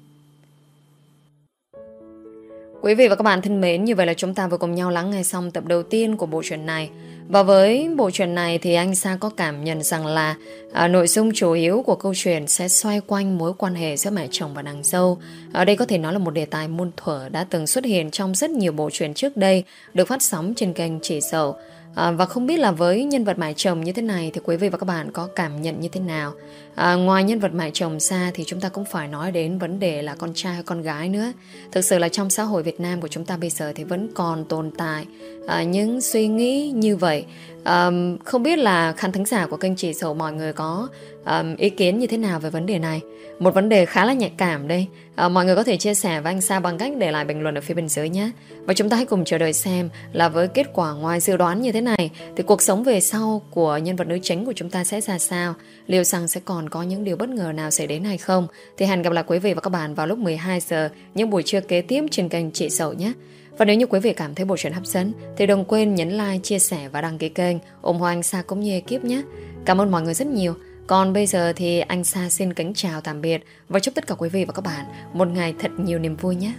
Quý vị và các bạn thân mến, như vậy là chúng ta vừa cùng nhau lắng nghe xong tập đầu tiên của bộ truyện này. Và với bộ truyện này thì anh Sa có cảm nhận rằng là à, nội dung chủ yếu của câu chuyện sẽ xoay quanh mối quan hệ giữa mẹ chồng và nàng dâu. Ở đây có thể nói là một đề tài muôn thuở đã từng xuất hiện trong rất nhiều bộ truyện trước đây được phát sóng trên kênh Chỉ Sầu. À, và không biết là với nhân vật mẹ chồng như thế này thì quý vị và các bạn có cảm nhận như thế nào? À, ngoài nhân vật mẹ chồng xa thì chúng ta cũng phải nói đến vấn đề là con trai hay con gái nữa. Thực sự là trong xã hội Việt Nam của chúng ta bây giờ thì vẫn còn tồn tại à, những suy nghĩ như vậy. À, không biết là khán thính giả của kênh Chỉ Sầu mọi người có à, ý kiến như thế nào về vấn đề này. Một vấn đề khá là nhạy cảm đây. À, mọi người có thể chia sẻ với anh Sa bằng cách để lại bình luận ở phía bên dưới nhé. Và chúng ta hãy cùng chờ đợi xem là với kết quả ngoài dự đoán như thế này thì cuộc sống về sau của nhân vật nữ chính của chúng ta sẽ ra sao? Liệu rằng sẽ còn có những điều bất ngờ nào xảy đến hay không? Thì hẹn gặp lại quý vị và các bạn vào lúc 12 giờ những buổi trưa kế tiếp trên kênh Chị Sầu nhé. Và nếu như quý vị cảm thấy bộ truyện hấp dẫn thì đừng quên nhấn like, chia sẻ và đăng ký kênh ủng hộ anh Sa cũng như ekip nhé. Cảm ơn mọi người rất nhiều. Còn bây giờ thì anh Sa xin kính chào tạm biệt và chúc tất cả quý vị và các bạn một ngày thật nhiều niềm vui nhé.